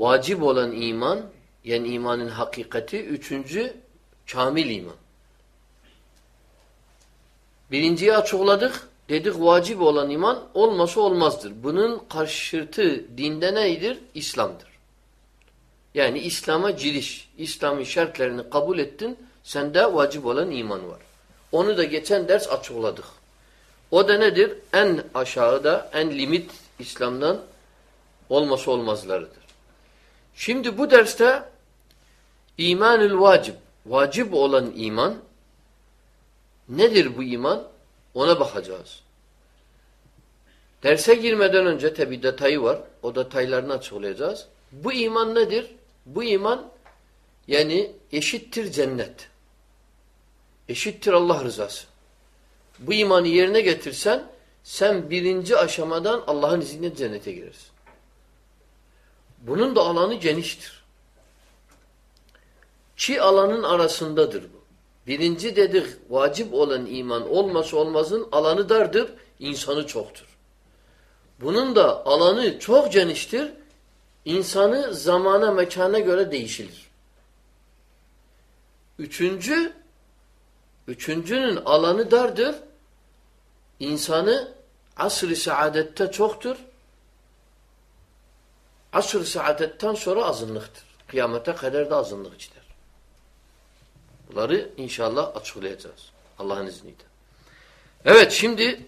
vacip olan iman yani imanın hakikati. Üçüncü kamil iman. Birinciyi açıkladık. Dedik vacip olan iman olması olmazdır. Bunun karşıtı dinde neydir? İslam'dır. Yani İslam'a giriş, İslam'ın şartlarını kabul ettin, sende vacip olan iman var. Onu da geçen ders açıkladık. O da nedir? En aşağıda, en limit İslam'dan olması olmazlarıdır. Şimdi bu derste imanül vacip, vacip olan iman nedir bu iman? Ona bakacağız. Derse girmeden önce tabi detayı var. O detaylarını açıklayacağız. Bu iman nedir? Bu iman yani eşittir cennet. Eşittir Allah rızası. Bu imanı yerine getirsen sen birinci aşamadan Allah'ın izniyle cennete girersin. Bunun da alanı geniştir. Çi alanın arasındadır bu. Birinci dedik vacip olan iman olması olmazın alanı dardır, insanı çoktur. Bunun da alanı çok geniştir, insanı zamana mekana göre değişilir. Üçüncü, üçüncünün alanı dardır, insanı asr-ı saadette çoktur, asr-ı saadetten sonra azınlıktır. Kıyamete kadar da azınlık içler. Bunları inşallah açıklayacağız. Allah'ın izniyle. Evet şimdi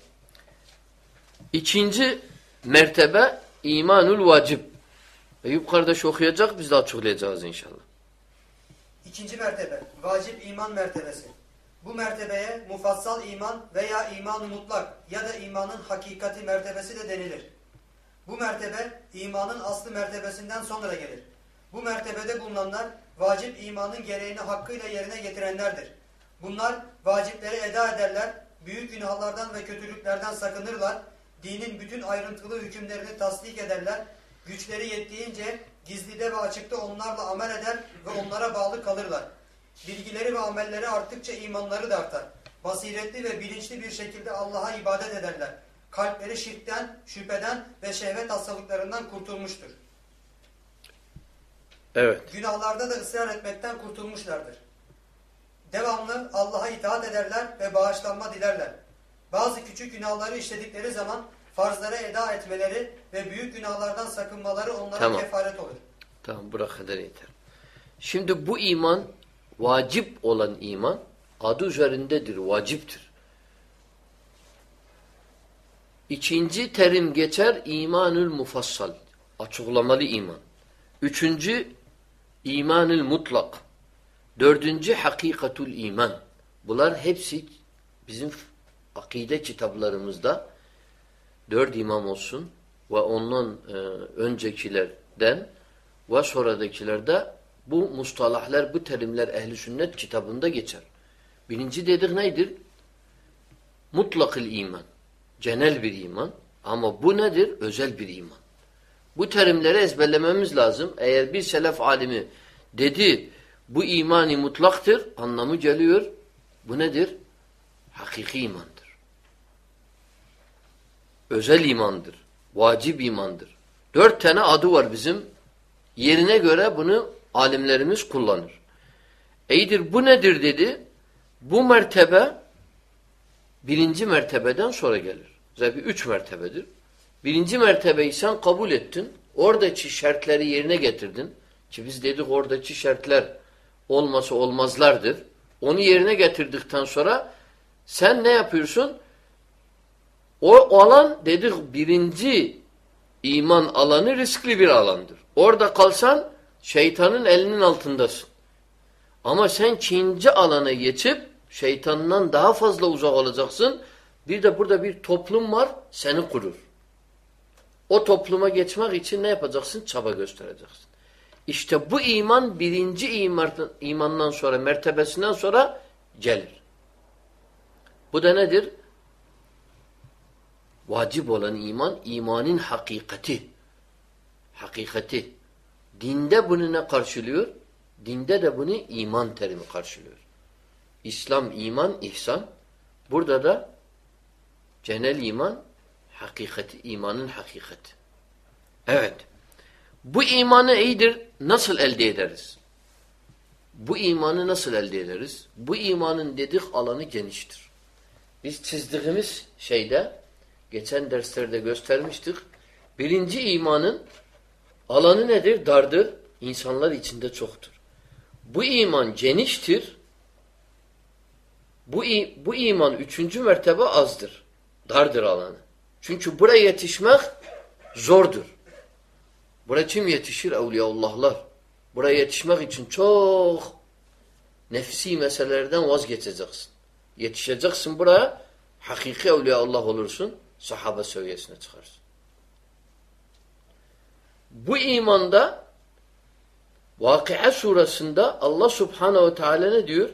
ikinci mertebe imanul vacip. Eyüp kardeş okuyacak biz de açıklayacağız inşallah. İkinci mertebe vacip iman mertebesi. Bu mertebeye mufassal iman veya iman mutlak ya da imanın hakikati mertebesi de denilir. Bu mertebe imanın aslı mertebesinden sonra gelir. Bu mertebede bulunanlar vacip imanın gereğini hakkıyla yerine getirenlerdir. Bunlar vacipleri eda ederler, büyük günahlardan ve kötülüklerden sakınırlar, dinin bütün ayrıntılı hükümlerini tasdik ederler, güçleri yettiğince gizlide ve açıkta onlarla amel eder ve onlara bağlı kalırlar. Bilgileri ve amelleri arttıkça imanları da artar. Basiretli ve bilinçli bir şekilde Allah'a ibadet ederler. Kalpleri şirkten, şüpheden ve şehvet hastalıklarından kurtulmuştur. Evet. Günahlarda da ısrar etmekten kurtulmuşlardır. Devamlı Allah'a itaat ederler ve bağışlanma dilerler. Bazı küçük günahları işledikleri zaman farzlara eda etmeleri ve büyük günahlardan sakınmaları onlara Tamam. kefaret olur. Tamam buraya kadar yeter. Şimdi bu iman vacip olan iman adı üzerindedir, vaciptir. İkinci terim geçer imanül mufassal. Açıklamalı iman. Üçüncü imanül mutlak. Dördüncü hakikatul iman. Bunlar hepsi bizim akide kitaplarımızda dört imam olsun ve ondan e, öncekilerden ve sonradakilerde bu mustalahlar, bu terimler ehli sünnet kitabında geçer. Birinci dedik neydir? Mutlakıl iman. Genel bir iman. Ama bu nedir? Özel bir iman. Bu terimleri ezberlememiz lazım. Eğer bir selef alimi dedi bu imani mutlaktır anlamı geliyor. Bu nedir? Hakiki imandır. Özel imandır. Vacip imandır. Dört tane adı var bizim. Yerine göre bunu alimlerimiz kullanır. Eydir bu nedir dedi. Bu mertebe birinci mertebeden sonra gelir. Zaten üç mertebedir. Birinci mertebeyi sen kabul ettin. Oradaki şartları yerine getirdin. Ki biz dedik oradaki şartlar olmasa olmazlardır. Onu yerine getirdikten sonra sen ne yapıyorsun? O alan dedik birinci iman alanı riskli bir alandır. Orada kalsan şeytanın elinin altındasın. Ama sen ikinci alana geçip şeytandan daha fazla uzak olacaksın. Bir de burada bir toplum var seni kurur. O topluma geçmek için ne yapacaksın? Çaba göstereceksin. İşte bu iman birinci imandan sonra, mertebesinden sonra gelir. Bu da nedir? Vacip olan iman, imanın hakikati. Hakikati. Dinde bunu ne karşılıyor? Dinde de bunu iman terimi karşılıyor. İslam, iman, ihsan. Burada da genel iman, hakikati, imanın hakikati. Evet. Bu imanı iyidir nasıl elde ederiz? Bu imanı nasıl elde ederiz? Bu imanın dedik alanı geniştir. Biz çizdiğimiz şeyde geçen derslerde göstermiştik. Birinci imanın alanı nedir? Dardır. İnsanlar içinde çoktur. Bu iman geniştir. Bu, bu iman üçüncü mertebe azdır. Dardır alanı. Çünkü buraya yetişmek zordur. Buraya kim yetişir? Evliyaullahlar. Buraya yetişmek için çok nefsi meselelerden vazgeçeceksin. Yetişeceksin buraya, hakiki evliyaullah olursun, sahabe seviyesine çıkarsın. Bu imanda Vakıa suresinde Allah subhanehu ve teala ne diyor?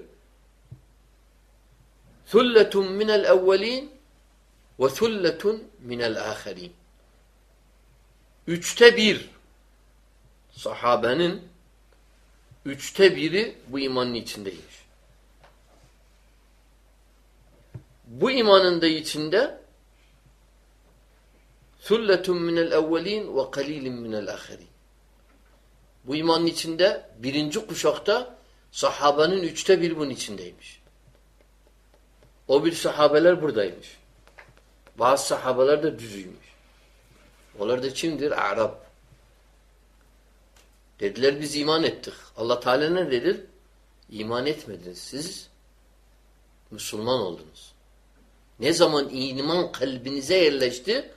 ثُلَّةٌ مِنَ الْاَوَّلِينَ وَثُلَّةٌ مِنَ الْآخَرِينَ Üçte bir sahabenin üçte biri bu imanın içindeymiş. Bu imanın da içinde ثُلَّةٌ مِنَ الْاَوَّلِينَ وَقَلِيلٍ مِنَ الْآخَرِينَ Bu imanın içinde birinci kuşakta sahabenin üçte bir bunun içindeymiş. O bir sahabeler buradaymış. Bazı sahabeler de düzüymüş. Onlar da kimdir? Arap. Dediler biz iman ettik. Allah Teala ne dedi? İman etmediniz. Siz Müslüman oldunuz. Ne zaman iman kalbinize yerleşti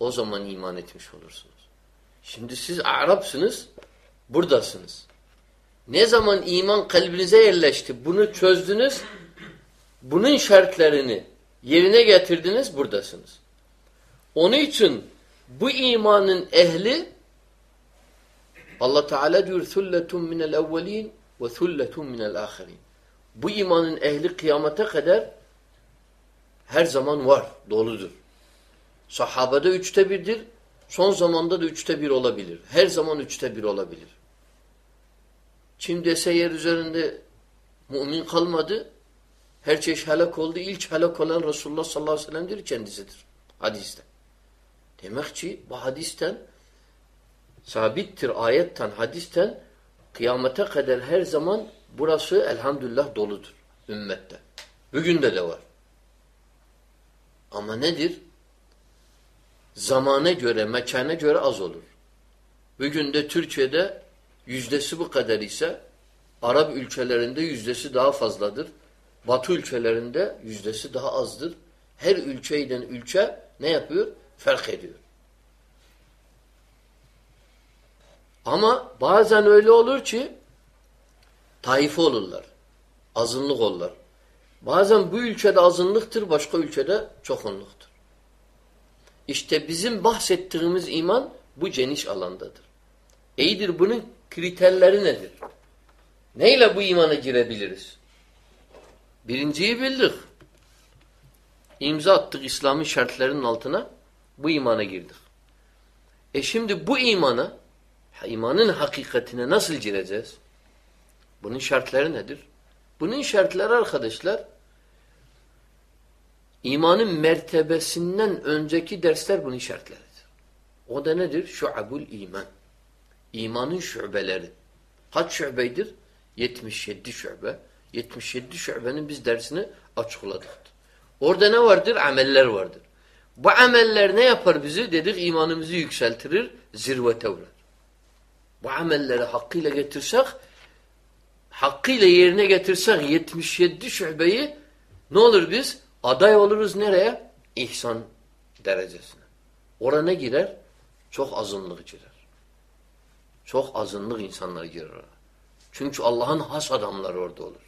o zaman iman etmiş olursunuz. Şimdi siz Arapsınız buradasınız. Ne zaman iman kalbinize yerleşti bunu çözdünüz bunun şartlarını yerine getirdiniz buradasınız. Onun için bu imanın ehli Allah Teala diyor ثُلَّةٌ مِنَ الْاَوَّلِينَ وَثُلَّةٌ مِنَ الْآخَرِينَ Bu imanın ehli kıyamete kadar her zaman var, doludur. Sahabede üçte birdir, son zamanda da üçte bir olabilir. Her zaman üçte bir olabilir. Kim dese yer üzerinde mümin kalmadı, her çeşit helak oldu. İlk helak olan Resulullah sallallahu aleyhi ve sellem'dir kendisidir. Hadiste. Demek ki bu hadisten sabittir ayetten, hadisten kıyamete kadar her zaman burası elhamdülillah doludur ümmette. Bugün de de var. Ama nedir? Zamana göre, mekana göre az olur. Bugün de Türkiye'de yüzdesi bu kadar ise Arap ülkelerinde yüzdesi daha fazladır. Batı ülkelerinde yüzdesi daha azdır. Her ülkeyden ülke ne yapıyor? Fark ediyor. Ama bazen öyle olur ki taife olurlar. Azınlık olurlar. Bazen bu ülkede azınlıktır, başka ülkede çokunluktur. İşte bizim bahsettiğimiz iman bu geniş alandadır. İyidir bunun kriterleri nedir? Neyle bu imana girebiliriz? Birinciyi bildik. İmza attık İslam'ın şartlarının altına bu imana girdik. E şimdi bu imana imanın hakikatine nasıl gireceğiz? Bunun şartları nedir? Bunun şartları arkadaşlar imanın mertebesinden önceki dersler bunun şartlarıdır. O da nedir? Şu'abul iman. İmanın şubeleri. Kaç şubeydir? 77 şube. 77 şubenin biz dersini açıkladık. Orada ne vardır? Ameller vardır. Bu ameller ne yapar bizi? Dedik imanımızı yükseltirir, zirvete uğrar. Bu amelleri hakkıyla getirsek, hakkıyla yerine getirsek 77 şubeyi ne olur biz? Aday oluruz nereye? İhsan derecesine. Oraya ne girer? Çok azınlık girer. Çok azınlık insanlar girer. Çünkü Allah'ın has adamları orada olur.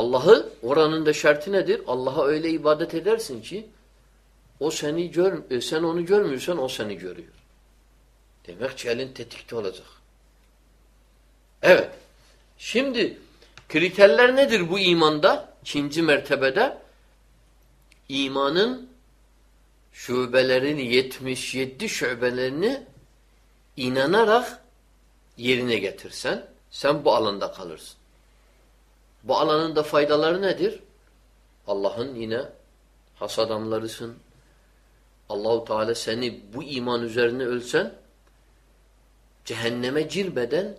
Allah'ı oranın da şartı nedir? Allah'a öyle ibadet edersin ki o seni gör, e, sen onu görmüyorsan o seni görüyor. Demek ki elin tetikte olacak. Evet. Şimdi kriterler nedir bu imanda? İkinci mertebede imanın şubelerini 77 şubelerini inanarak yerine getirsen sen bu alanda kalırsın. Bu alanın da faydaları nedir? Allah'ın yine has adamlarısın. Allahu Teala seni bu iman üzerine ölsen cehenneme girmeden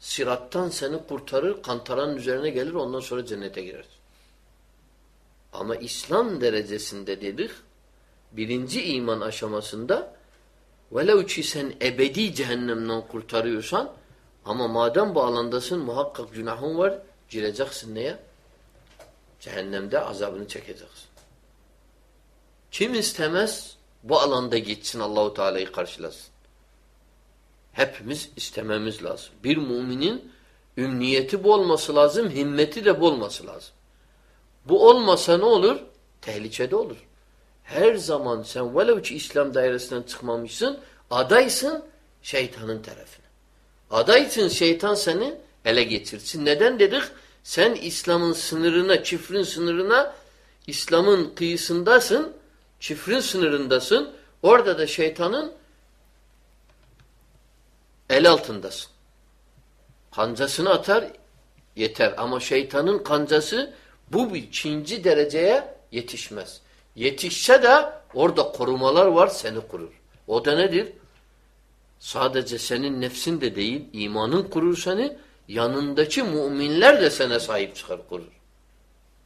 sirattan seni kurtarır, kantaranın üzerine gelir ondan sonra cennete girersin. Ama İslam derecesinde dedik birinci iman aşamasında velev ki sen ebedi cehennemden kurtarıyorsan ama madem bu alandasın muhakkak günahın var gireceksin neye? Cehennemde azabını çekeceksin. Kim istemez bu alanda gitsin Allahu Teala'yı karşılasın. Hepimiz istememiz lazım. Bir müminin ümniyeti bu olması lazım, himmeti de bu olması lazım. Bu olmasa ne olur? Tehlikede olur. Her zaman sen velev ki İslam dairesinden çıkmamışsın, adaysın şeytanın tarafına. Adaysın şeytan seni ele geçirsin. Neden dedik? Sen İslam'ın sınırına, çifrin sınırına, İslam'ın kıyısındasın, çifrin sınırındasın. Orada da şeytanın el altındasın. Kancasını atar yeter ama şeytanın kancası bu ikinci dereceye yetişmez. Yetişse de orada korumalar var seni kurur. O da nedir? Sadece senin nefsin de değil, imanın kurur seni, yanındaki müminler de sana sahip çıkar kurur.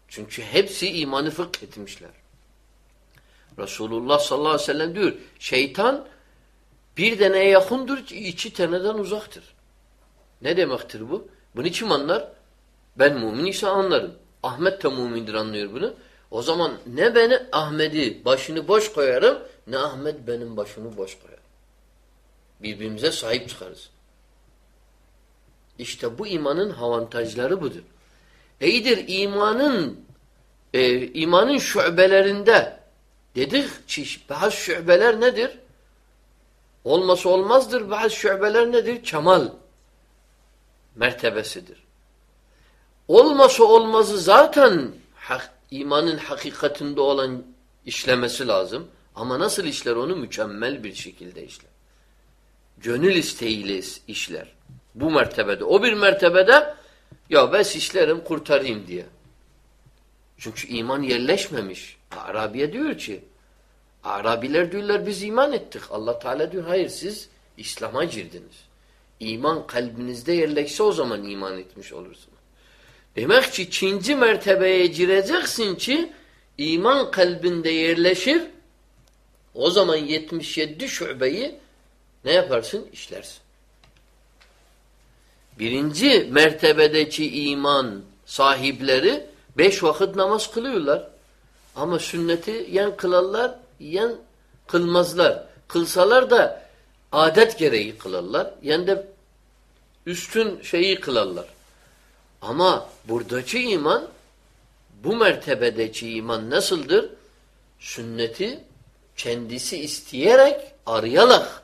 Çünkü hepsi imanı fıkh etmişler. Resulullah sallallahu aleyhi ve sellem diyor, şeytan bir deneye yakındır, iki taneden uzaktır. Ne demektir bu? Bunu kim anlar? Ben mümin ise anlarım. Ahmet de mümindir anlıyor bunu. O zaman ne beni Ahmet'i başını boş koyarım ne Ahmet benim başımı boş koyar. Birbirimize sahip çıkarız. İşte bu imanın avantajları budur. İyidir imanın e, imanın şubelerinde dedik ki bazı şubeler nedir? Olması olmazdır. Bazı şubeler nedir? Kemal mertebesidir. Olması olmazı zaten hak, imanın hakikatinde olan işlemesi lazım. Ama nasıl işler onu? Mükemmel bir şekilde işler. Gönül isteğiyle işler. Bu mertebede. O bir mertebede ya ben işlerim kurtarayım diye. Çünkü iman yerleşmemiş. Arabiye diyor ki Arabiler diyorlar biz iman ettik. Allah Teala diyor hayır siz İslam'a girdiniz. İman kalbinizde yerleşse o zaman iman etmiş olursunuz. Demek ki ikinci mertebeye gireceksin ki iman kalbinde yerleşir. O zaman 77 şubeyi ne yaparsın? İşlersin. Birinci mertebedeki iman sahipleri beş vakit namaz kılıyorlar. Ama sünneti yen kılarlar, yen kılmazlar. Kılsalar da adet gereği kılarlar. Yen de üstün şeyi kılarlar. Ama buradaki iman bu mertebedeki iman nasıldır? Sünneti kendisi isteyerek, arayarak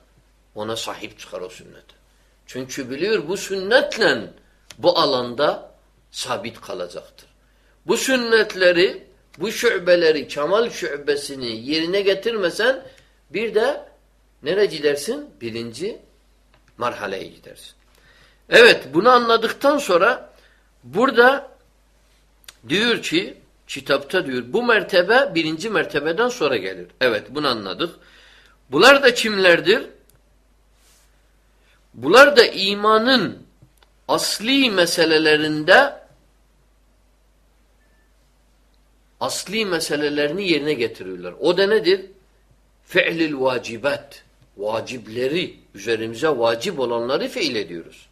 ona sahip çıkar o sünnete. Çünkü biliyor bu sünnetle bu alanda sabit kalacaktır. Bu sünnetleri, bu şübeleri, kemal şübesini yerine getirmesen bir de nereye gidersin? Birinci marhaleye gidersin. Evet bunu anladıktan sonra burada diyor ki kitapta diyor bu mertebe birinci mertebeden sonra gelir. Evet bunu anladık. Bunlar da kimlerdir? Bunlar da imanın asli meselelerinde asli meselelerini yerine getiriyorlar. O da nedir? Fi'lil vacibat. Vacibleri, üzerimize vacip olanları fiil ediyoruz.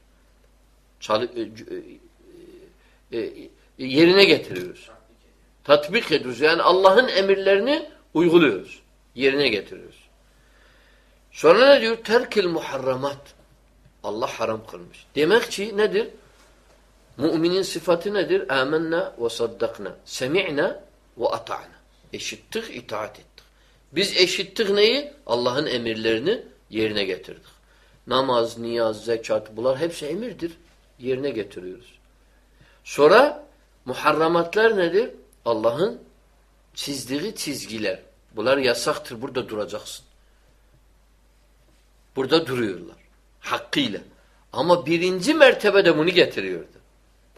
Çalı, e, e, e, yerine getiriyoruz. Tatbik ediyoruz. Yani Allah'ın emirlerini uyguluyoruz. Yerine getiriyoruz. Sonra ne diyor? Terkil muharramat. Allah haram kılmış. Demek ki nedir? Müminin sıfatı nedir? Âmennâ ve saddakna. Semi'na ve ata'na. Eşittik, itaat ettik. Biz eşittik neyi? Allah'ın emirlerini yerine getirdik. Namaz, niyaz, zekat bunlar hepsi emirdir. Yerine getiriyoruz. Sonra muharramatlar nedir? Allah'ın çizdiği çizgiler. Bunlar yasaktır. Burada duracaksın. Burada duruyorlar. Hakkıyla. Ama birinci mertebede bunu getiriyordu.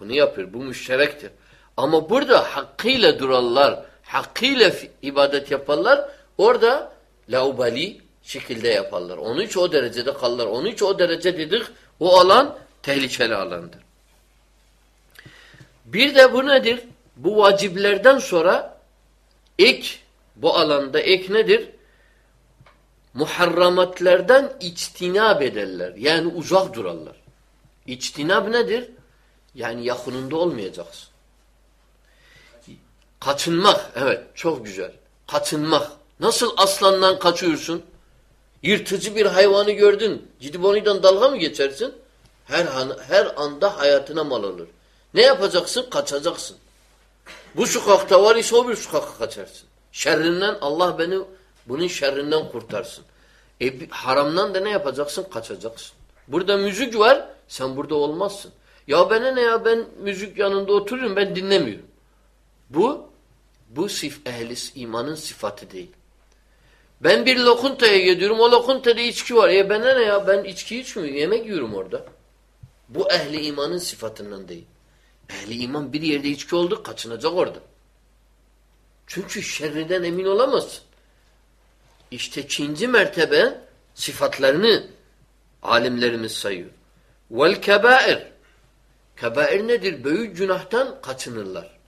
Bunu yapıyor. Bu müşterektir. Ama burada hakkıyla durarlar, hakkıyla ibadet yaparlar. Orada laubali şekilde yaparlar. Onun için o derecede kalırlar. Onun için o derece dedik o alan tehlikeli alandır. Bir de bu nedir? Bu vaciplerden sonra ek bu alanda ek nedir? Muharramatlerden içtinab ederler. Yani uzak durarlar. İçtinab nedir? Yani yakınında olmayacaksın. Kaçınmak. Evet çok güzel. Kaçınmak. Nasıl aslandan kaçıyorsun? Yırtıcı bir hayvanı gördün. Gidip onunla dalga mı geçersin? Her, an, her anda hayatına mal olur. Ne yapacaksın? Kaçacaksın. Bu sokakta var ise o bir sokaka kaçarsın. Şerrinden Allah beni bunun şerrinden kurtarsın. E, haramdan da ne yapacaksın? Kaçacaksın. Burada müzik var. Sen burada olmazsın. Ya bana ne ya ben müzik yanında oturuyorum ben dinlemiyorum. Bu bu sif ehli imanın sıfatı değil. Ben bir lokuntaya gidiyorum o lokuntada içki var. Ya bana ne ya ben içki içmiyorum yemek yiyorum orada. Bu ehli imanın sıfatından değil. Ehli iman bir yerde içki oldu kaçınacak orada. Çünkü şerriden emin olamazsın. İşte ikinci mertebe sıfatlarını alimlerimiz sayıyor. Vel kebair. Kebair nedir? Büyük günahtan kaçınırlar.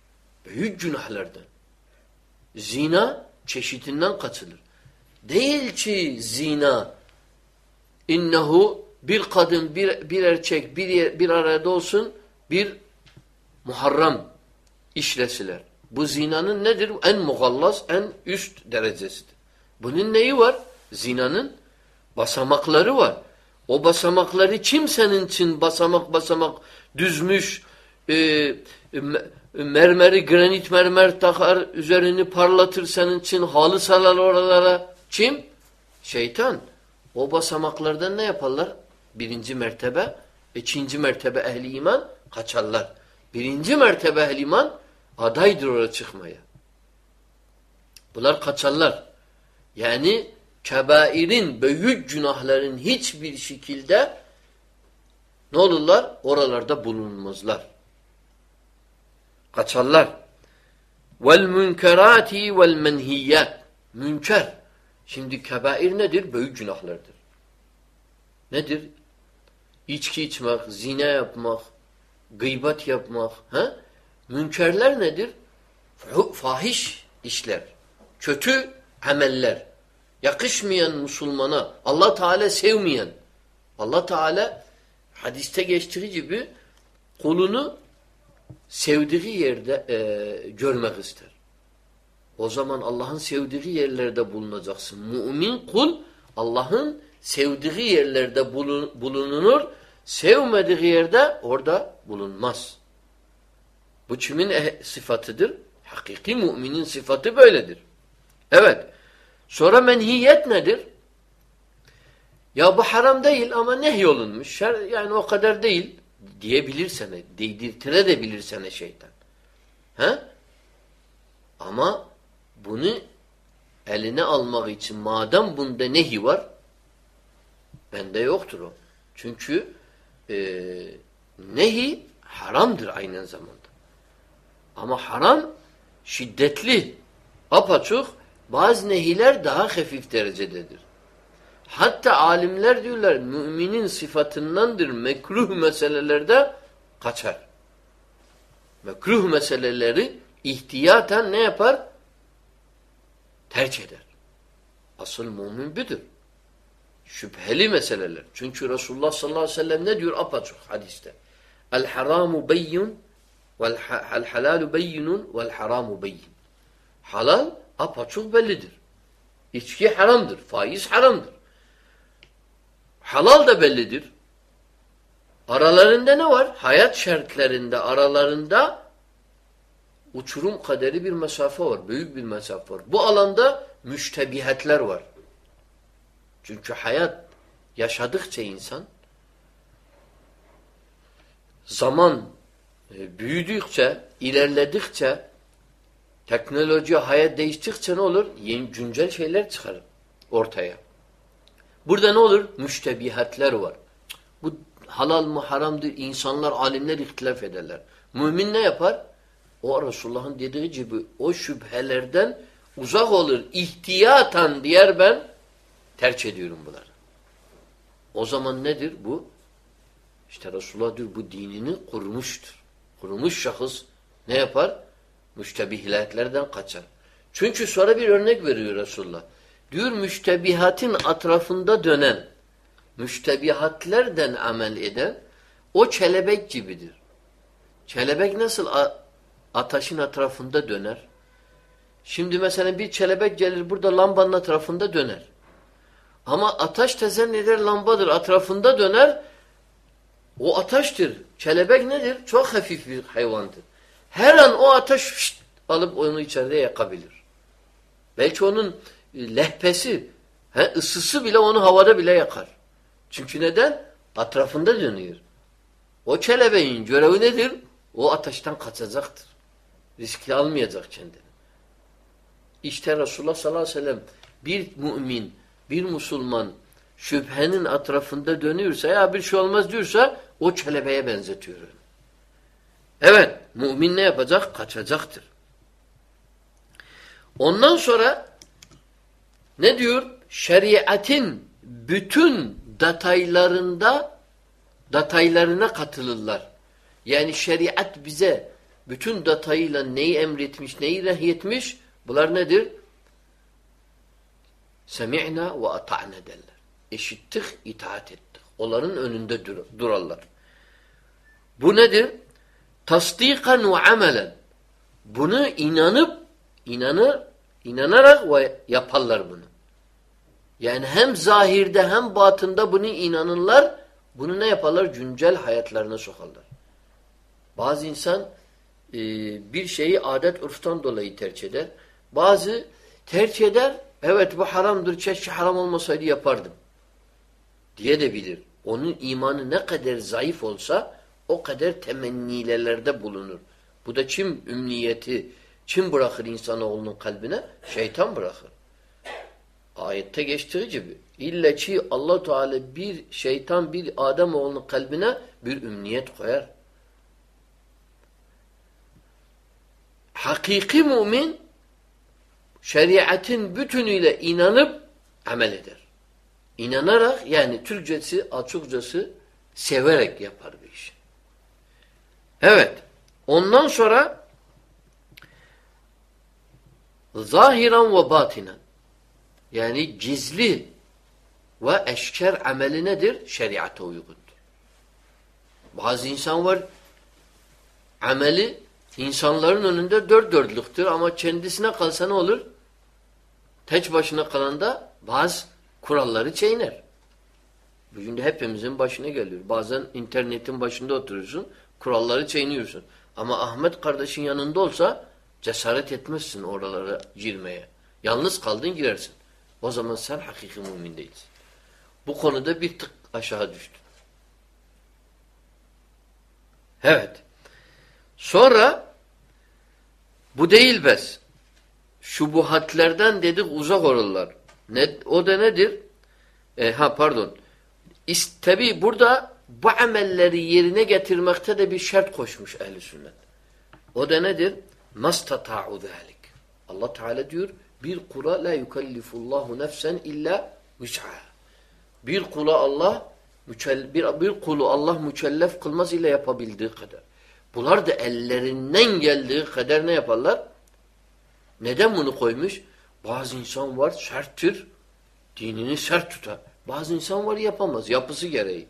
Büyük günahlardan. Zina çeşitinden kaçılır. Değil ki zina innehu bir kadın bir, bir erkek bir, bir arada olsun bir muharram işlesiler. Bu zinanın nedir? En mugallas, en üst derecesidir. Bunun neyi var? Zinanın basamakları var. O basamakları kimsenin için basamak basamak düzmüş e, mermeri granit mermer takar üzerini parlatır senin için halı sarar oralara. Kim? Şeytan. O basamaklardan ne yaparlar? Birinci mertebe, ikinci mertebe ehli iman kaçarlar. Birinci mertebe ehli iman adaydır oraya çıkmaya. Bunlar kaçarlar. Yani kebairin, büyük günahların hiçbir şekilde ne olurlar? Oralarda bulunmazlar. Kaçarlar. Vel münkerati vel menhiyyat. Münker. Şimdi kebair nedir? Büyük günahlardır. Nedir? İçki içmek, zina yapmak, gıybet yapmak. He? Münkerler nedir? Fahiş işler. Kötü ameller. Yakışmayan Müslümana, Allah Teala sevmeyen. Allah Teala hadiste geçtiği gibi kulunu sevdiği yerde e, görmek ister. O zaman Allah'ın sevdiği yerlerde bulunacaksın. Mümin kul Allah'ın sevdiği yerlerde bulunur, sevmediği yerde orada bulunmaz. Bu kimin e sıfatıdır? Hakiki müminin sıfatı böyledir. Evet. Sonra menhiyet nedir? Ya bu haram değil ama nehyolunmuş. Şer, yani o kadar değil diyebilir sana. Değdirtire de bilir sana şeytan. He? Ama bunu eline almak için madem bunda nehi var bende yoktur o. Çünkü e, nehi haramdır aynı zamanda. Ama haram şiddetli, apaçuk bazı nehiler daha hafif derecededir. Hatta alimler diyorlar müminin sıfatındandır mekruh meselelerde kaçar. Mekruh meseleleri ihtiyaten ne yapar? Terk eder. Asıl mümin budur. Şüpheli meseleler. Çünkü Resulullah sallallahu aleyhi ve sellem ne diyor apaçuk hadiste? El haramu beyyun vel halalu beyyunun vel haramu beyyin. Halal apaçuk bellidir. İçki haramdır. Faiz haramdır. Halal da bellidir. Aralarında ne var? Hayat şartlarında aralarında uçurum kaderi bir mesafe var. Büyük bir mesafe var. Bu alanda müştebihatler var. Çünkü hayat yaşadıkça insan zaman e, büyüdükçe, ilerledikçe teknoloji, hayat değiştikçe ne olur? Yeni güncel şeyler çıkar ortaya. Burada ne olur? Müştebihatler var. Bu halal mı haramdır? İnsanlar, alimler ihtilaf ederler. Mümin ne yapar? O Resulullah'ın dediği gibi o şüphelerden uzak olur, ihtiyatan diğer ben tercih ediyorum bunları. O zaman nedir bu? İşte Resulullah diyor bu dinini kurmuştur. Kurmuş şahıs ne yapar? Müştebihlerden kaçar. Çünkü sonra bir örnek veriyor Resulullah. Diyor müştebihatin atrafında dönen, müştebihatlerden amel eden o kelebek gibidir. Kelebek nasıl ataşın etrafında döner? Şimdi mesela bir kelebek gelir burada lambanın etrafında döner. Ama ataş tezen eder lambadır. Etrafında döner. O ataştır. Kelebek nedir? Çok hafif bir hayvandır. Her an o ataş şşt, alıp onu içeride yakabilir. Belki onun e, lehpesi, he, ısısı bile onu havada bile yakar. Çünkü neden? Etrafında dönüyor. O kelebeğin görevi nedir? O ateşten kaçacaktır. Riski almayacak kendini. İşte Resulullah sallallahu aleyhi ve sellem bir mümin, bir Müslüman şüphenin etrafında dönüyorsa ya bir şey olmaz diyorsa o kelebeğe benzetiyor. Evet, mümin ne yapacak? Kaçacaktır. Ondan sonra ne diyor? Şeriatin bütün detaylarında detaylarına katılırlar. Yani şeriat bize bütün detayıyla neyi emretmiş, neyi nehyetmiş bunlar nedir? Semi'na ve ata'na derler. Eşittik, itaat ettik. Onların önünde dur durarlar. Bu nedir? Tasdikan ve amelen. Bunu inanıp, inanır, inanarak ve yaparlar bunu. Yani hem zahirde hem batında bunu inanırlar, bunu ne yaparlar? Güncel hayatlarına sokarlar. Bazı insan e, bir şeyi adet urftan dolayı tercih eder. Bazı tercih eder, evet bu haramdır, keşke haram olmasaydı yapardım diye de bilir. Onun imanı ne kadar zayıf olsa o kadar temennilerde bulunur. Bu da kim ümniyeti, kim bırakır insanoğlunun kalbine? Şeytan bırakır. Ayette geçtiği gibi illa ki allah Teala bir şeytan bir Adem oğlunun kalbine bir ümniyet koyar. Hakiki mümin şeriatın bütünüyle inanıp amel eder. İnanarak yani Türkçesi açıkçası severek yapar bir iş. Evet. Ondan sonra zahiran ve batinen yani gizli ve eşker ameli nedir? Şeriata uygundur. Bazı insan var ameli insanların önünde dört dörtlüktür ama kendisine kalsa ne olur? Tek başına kalanda bazı kuralları çiğner. Bugün de hepimizin başına geliyor. Bazen internetin başında oturuyorsun, kuralları çiğniyorsun. Ama Ahmet kardeşin yanında olsa cesaret etmezsin oralara girmeye. Yalnız kaldın girersin. O zaman sen hakiki mümin değilsin. Bu konuda bir tık aşağı düştün. Evet. Sonra bu değil bes. Şubuhatlerden dedik uzak olurlar. Ne, o da nedir? E, ha pardon. Tabi burada bu amelleri yerine getirmekte de bir şart koşmuş ehli sünnet. O da nedir? Mastata'u zâlik. Allah Teala diyor bir kula la yukellifullahu nefsen illa vüs'aha. Bir kula Allah bir, bir kulu Allah mükellef kılmaz ile yapabildiği kadar. Bunlar da ellerinden geldiği kadar ne yaparlar? Neden bunu koymuş? Bazı insan var serttir, dinini sert tutar. Bazı insan var yapamaz, yapısı gereği.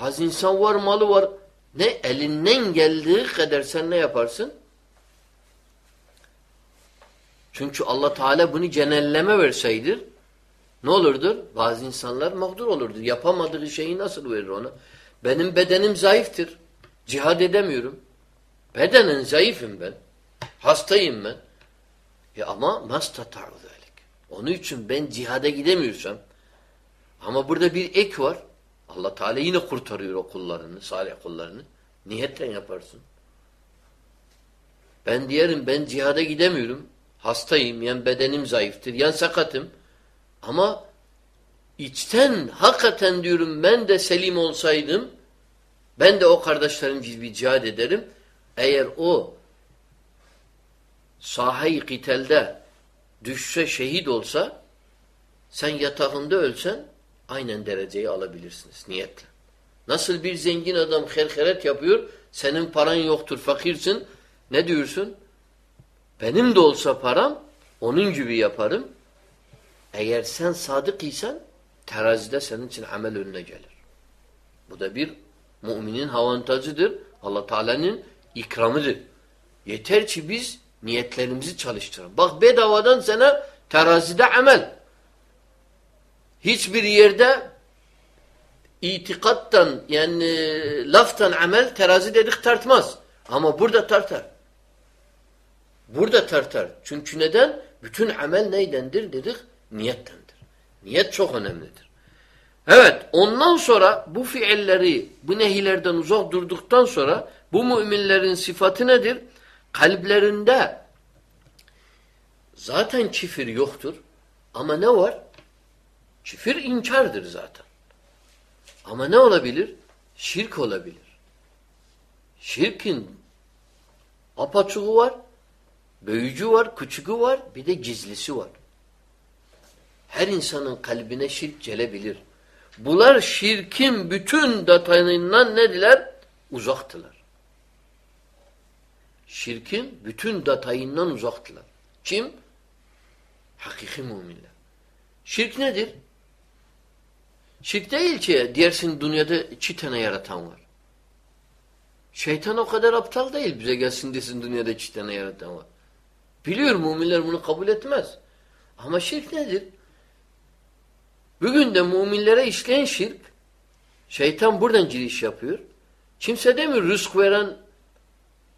Bazı insan var malı var. Ne elinden geldiği kadar sen ne yaparsın? Çünkü Allah Teala bunu genelleme verseydir ne olurdur? Bazı insanlar mağdur olurdu. Yapamadığı şeyi nasıl verir ona? Benim bedenim zayıftır. Cihad edemiyorum. Bedenen zayıfım ben. Hastayım ben. Ya ama mastata'u zalik. Onun için ben cihada gidemiyorsam ama burada bir ek var. Allah Teala yine kurtarıyor o kullarını, salih kullarını. Niyetle yaparsın. Ben diyelim ben cihada gidemiyorum. Hastayım, yani bedenim zayıftır, yani sakatım. Ama içten hakikaten diyorum ben de selim olsaydım ben de o kardeşlerim gibi cihad ederim. Eğer o sahayı kitelde düşse şehit olsa sen yatağında ölsen aynen dereceyi alabilirsiniz niyetle. Nasıl bir zengin adam herheret yapıyor, senin paran yoktur, fakirsin. Ne diyorsun? Benim de olsa param, onun gibi yaparım. Eğer sen sadık isen, terazide senin için amel önüne gelir. Bu da bir müminin avantajıdır. Allah Teala'nın ikramıdır. Yeter ki biz niyetlerimizi çalıştıralım. Bak bedavadan sana terazide amel. Hiçbir yerde itikattan yani laftan amel terazi dedik tartmaz. Ama burada tartar. Burada tartar. Çünkü neden? Bütün amel neydendir dedik? Niyettendir. Niyet çok önemlidir. Evet ondan sonra bu fiilleri bu nehilerden uzak durduktan sonra bu müminlerin sıfatı nedir? Kalplerinde zaten kifir yoktur. Ama ne var? Kifir inkardır zaten. Ama ne olabilir? Şirk olabilir. Şirkin apaçığı var, büyücü var, küçüğü var, bir de gizlisi var. Her insanın kalbine şirk gelebilir. Bunlar şirkin bütün detayından nediler? Uzaktılar. Şirkin bütün detayından uzaktılar. Kim? Hakiki müminler. Şirk nedir? Şirk değil ki dersin dünyada iki tane yaratan var. Şeytan o kadar aptal değil bize gelsin desin dünyada iki tane yaratan var. Biliyor müminler bunu kabul etmez. Ama şirk nedir? Bugün de müminlere işleyen şirk şeytan buradan giriş yapıyor. Kimse demiyor rızk veren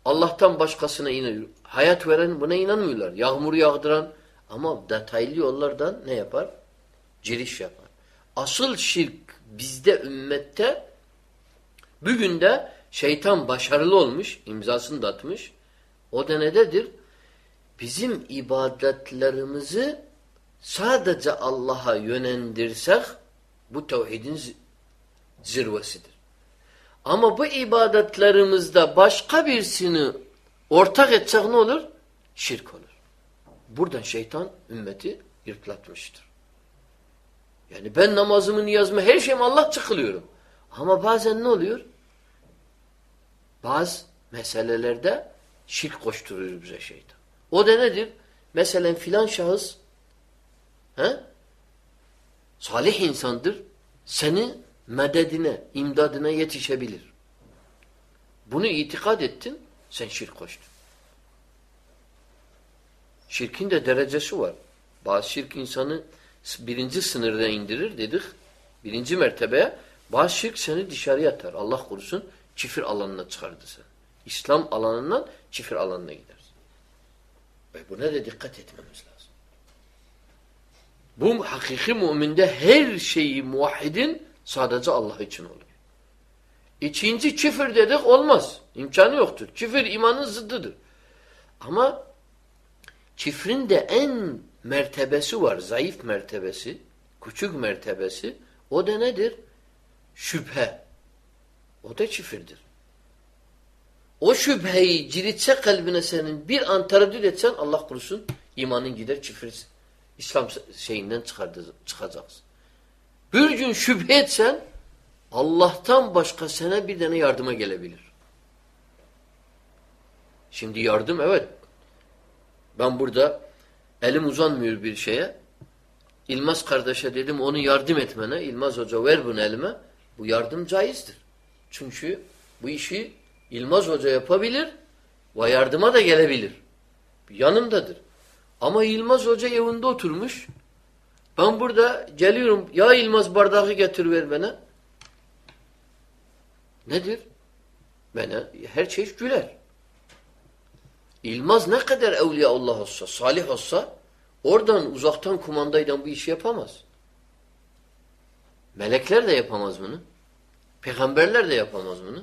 Allah'tan başkasına inanıyor. Hayat veren buna inanmıyorlar. Yağmur yağdıran ama detaylı yollardan ne yapar? Giriş yapar. Asıl şirk bizde ümmette bugün de şeytan başarılı olmuş, imzasını da atmış. O da nededir? Bizim ibadetlerimizi sadece Allah'a yönendirsek bu tevhidin zirvesidir. Ama bu ibadetlerimizde başka birisini ortak etsek ne olur? Şirk olur. Buradan şeytan ümmeti yırtlatmıştır. Yani ben namazımı, niyazımı, her şeyimi Allah çıkılıyorum. Ama bazen ne oluyor? Bazı meselelerde şirk koşturuyor bize şeytan. O da nedir? Mesela filan şahıs he? salih insandır. Seni mededine, imdadına yetişebilir. Bunu itikad ettin, sen şirk koştun. Şirkin de derecesi var. Bazı şirk insanı birinci sınırda indirir dedik. Birinci mertebeye. Bazı şirk seni dışarıya atar. Allah korusun çifir alanına çıkardı sen. İslam alanından çifir alanına gidersin. Ve buna da dikkat etmemiz lazım. Bu hakiki müminde her şeyi muvahhidin sadece Allah için olur. İkinci çifir dedik olmaz. İmkanı yoktur. Çifir imanın zıddıdır. Ama çifrin de en mertebesi var. Zayıf mertebesi. Küçük mertebesi. O da nedir? Şüphe. O da çifirdir. O şüpheyi ciritse kalbine senin bir an tereddüt etsen Allah korusun imanın gider çifir İslam şeyinden çıkardı, çıkacaksın. Bir gün şüphe etsen Allah'tan başka sana bir tane yardıma gelebilir. Şimdi yardım evet. Ben burada elim uzanmıyor bir şeye. İlmaz kardeşe dedim onu yardım etmene. İlmaz hoca ver bunu elime. Bu yardım caizdir. Çünkü bu işi İlmaz hoca yapabilir ve yardıma da gelebilir. Yanımdadır. Ama İlmaz hoca evinde oturmuş. Ben burada geliyorum. Ya İlmaz bardağı getir ver bana. Nedir? Bana her şey güler. İlmaz ne kadar evliya Allah olsa, salih olsa oradan uzaktan kumandayla bu işi yapamaz. Melekler de yapamaz bunu. Peygamberler de yapamaz bunu.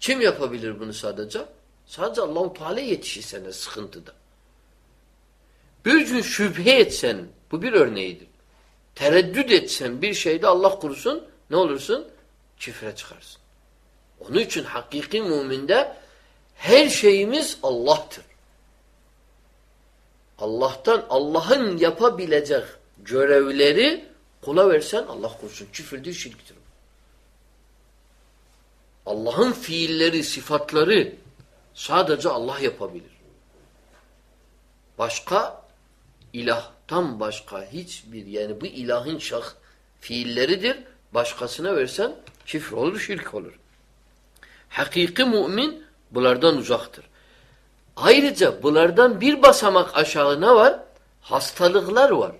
Kim yapabilir bunu sadece? Sadece Allah-u Teala yetişir sana sıkıntıda. Bir gün şüphe etsen, bu bir örneğidir. Tereddüt etsen bir şeyde Allah kurusun, ne olursun? Çifre çıkarsın. Onun için hakiki müminde her şeyimiz Allah'tır. Allah'tan Allah'ın yapabilecek görevleri kula versen Allah korusun küfürdür, şirktir. Allah'ın fiilleri, sıfatları sadece Allah yapabilir. Başka ilahtan başka hiçbir yani bu ilahın şah fiilleridir. Başkasına versen küfür olur, şirk olur. Hakiki mümin bunlardan uzaktır. Ayrıca bunlardan bir basamak aşağı ne var? Hastalıklar var.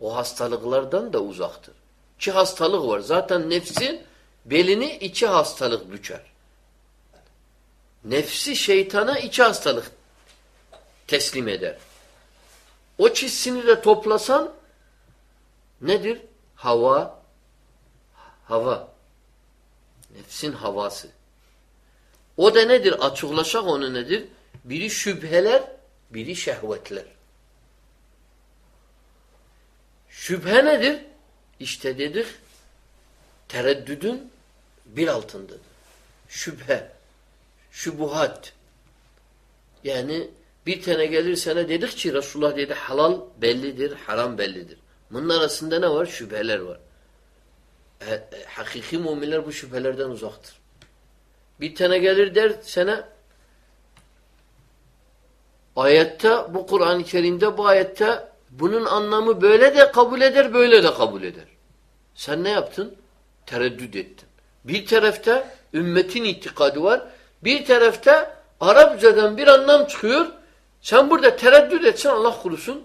O hastalıklardan da uzaktır. İki hastalık var. Zaten nefsin belini iki hastalık büker. Nefsi şeytana iki hastalık teslim eder. O çizsini de toplasan nedir? Hava. Hava. Nefsin havası. O da nedir? Açıklaşak onu nedir? Biri şüpheler, biri şehvetler. Şüphe nedir? İşte dedik tereddüdün bir altındadır. Şüphe, şubuhat. Yani bir tane gelir sana dedik ki Resulullah dedi halal bellidir, haram bellidir. Bunun arasında ne var? Şüpheler var. E, e, hakiki müminler bu şüphelerden uzaktır. Bir tane gelir der sana ayette bu Kur'an-ı Kerim'de bu ayette bunun anlamı böyle de kabul eder, böyle de kabul eder. Sen ne yaptın? Tereddüt ettin. Bir tarafta ümmetin itikadı var. Bir tarafta Arapçadan bir anlam çıkıyor. Sen burada tereddüt etsen Allah kurusun.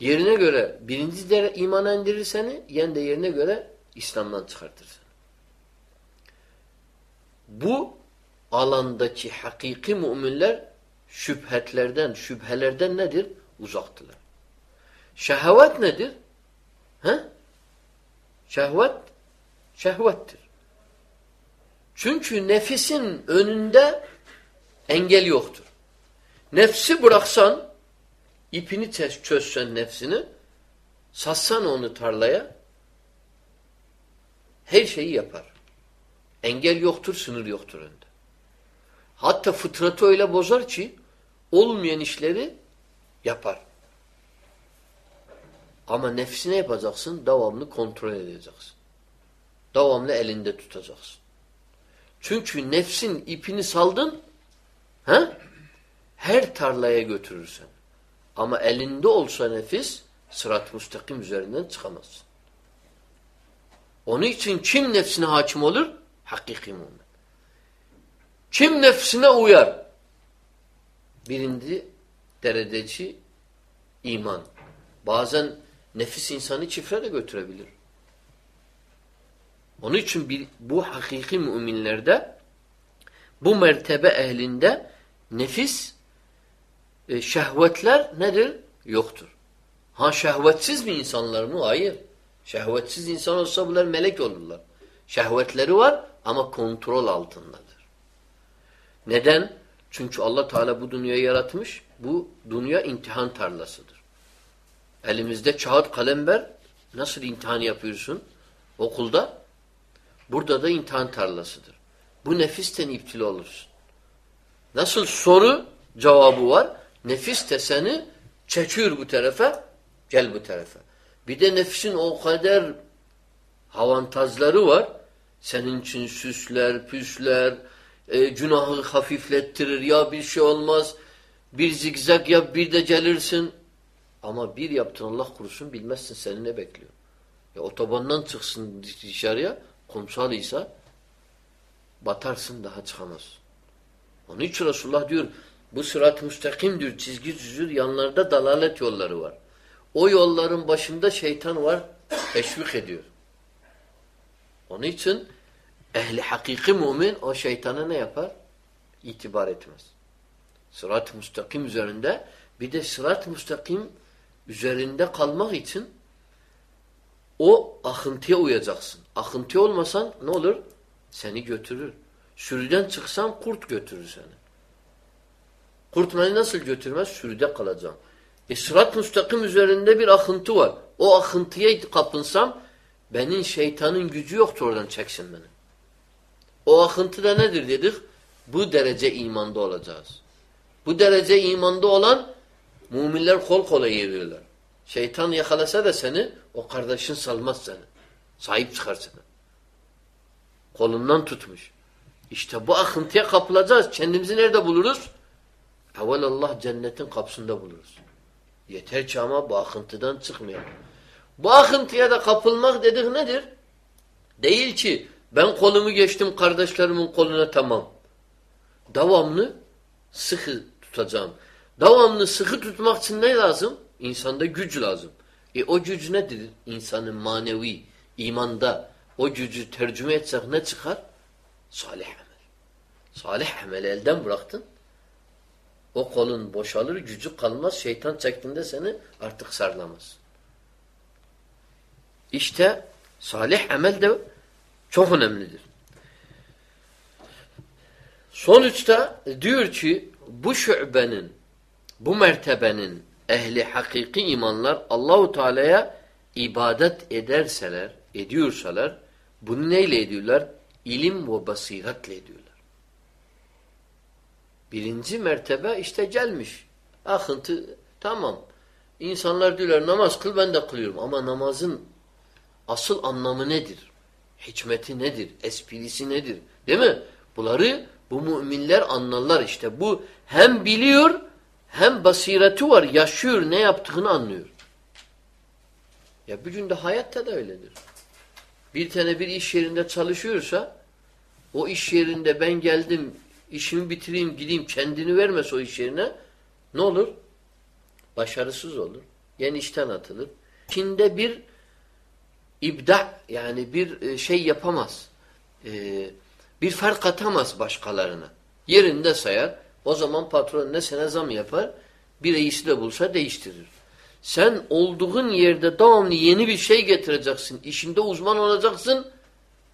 Yerine göre birinci de imana indirir seni, yen de yerine göre İslam'dan çıkartır seni. Bu alandaki hakiki müminler şüphetlerden, şüphelerden nedir? Uzaktılar. Şehvet nedir? He? Şehvet, şehvettir. Çünkü nefisin önünde engel yoktur. Nefsi bıraksan, ipini çözsen nefsini, satsan onu tarlaya, her şeyi yapar. Engel yoktur, sınır yoktur önünde. Hatta fıtratı öyle bozar ki, olmayan işleri yapar. Ama nefsine yapacaksın, devamlı kontrol edeceksin. Devamlı elinde tutacaksın. Çünkü nefsin ipini saldın, he? her tarlaya götürürsen. Ama elinde olsa nefis, sırat müstakim üzerinden çıkamazsın. Onun için kim nefsine hakim olur? Hakiki mümin. Kim nefsine uyar? Birinci derececi iman. Bazen nefis insanı çifre de götürebilir. Onun için bir, bu hakiki müminlerde bu mertebe ehlinde nefis e, şehvetler nedir? Yoktur. Ha şehvetsiz bir insanlar mı? Hayır. Şehvetsiz insan olsa bunlar melek olurlar. Şehvetleri var ama kontrol altındadır. Neden? Çünkü Allah Teala bu dünyayı yaratmış. Bu dünya imtihan tarlasıdır. Elimizde kağıt kalem ver. Nasıl imtihan yapıyorsun? Okulda. Burada da imtihan tarlasıdır. Bu nefisten iptil olursun. Nasıl soru cevabı var? Nefis de seni çekiyor bu tarafa, gel bu tarafa. Bir de nefsin o kadar avantajları var. Senin için süsler, püsler, e, günahı hafiflettirir. Ya bir şey olmaz, bir zigzag yap, bir de gelirsin. Ama bir yaptın Allah kurusun bilmezsin seni ne bekliyor. Ya otobandan çıksın dışarıya, kumsalıysa batarsın daha çıkamaz. Onun için Resulullah diyor bu sırat müstakimdir, çizgi düzür, yanlarda dalalet yolları var. O yolların başında şeytan var, teşvik ediyor. Onun için ehli hakiki mümin o şeytana ne yapar? İtibar etmez. Sırat-ı müstakim üzerinde bir de sırat-ı müstakim üzerinde kalmak için o akıntıya uyacaksın. Akıntıya olmasan ne olur? Seni götürür. Sürüden çıksan kurt götürür seni. Kurt beni nasıl götürmez? Sürüde kalacağım. E sırat müstakim üzerinde bir akıntı var. O akıntıya kapınsam benim şeytanın gücü yoktur oradan çeksin beni. O akıntı da nedir dedik? Bu derece imanda olacağız. Bu derece imanda olan Müminler kol kola yürüyorlar. Şeytan yakalasa da seni o kardeşin salmaz seni. Sahip çıkar sana. Kolundan tutmuş. İşte bu akıntıya kapılacağız. Kendimizi nerede buluruz? Evvel Allah cennetin kapısında buluruz. Yeter ki ama bu akıntıdan çıkmayalım. Bu akıntıya da kapılmak dedik nedir? Değil ki ben kolumu geçtim kardeşlerimin koluna tamam. Devamlı sıkı tutacağım. Devamlı sıkı tutmak için ne lazım? İnsanda güç lazım. E o güç nedir? İnsanın manevi, imanda o gücü tercüme etsek ne çıkar? Salih amel. Salih ameli elden bıraktın. O kolun boşalır, gücü kalmaz. Şeytan çektiğinde seni artık sarlamaz. İşte salih amel de çok önemlidir. Sonuçta diyor ki bu şübenin, bu mertebenin ehli hakiki imanlar Allahu Teala'ya ibadet ederseler, ediyorsalar bunu neyle ediyorlar? İlim ve basiretle ediyorlar. Birinci mertebe işte gelmiş. Akıntı tamam. İnsanlar diyorlar namaz kıl ben de kılıyorum ama namazın asıl anlamı nedir? Hikmeti nedir? Esprisi nedir? Değil mi? Bunları bu müminler anlarlar işte. Bu hem biliyor hem basireti var. Yaşıyor ne yaptığını anlıyor. Ya bir günde hayatta da öyledir. Bir tane bir iş yerinde çalışıyorsa o iş yerinde ben geldim işimi bitireyim gideyim kendini vermez o iş yerine ne olur? Başarısız olur. Yani işten atılır. Çin'de bir ibda yani bir e, şey yapamaz. Ee, bir fark atamaz başkalarına. Yerinde sayar. O zaman patron ne sene zam yapar? Bir iyisi de bulsa değiştirir. Sen olduğun yerde devamlı yeni bir şey getireceksin. İşinde uzman olacaksın.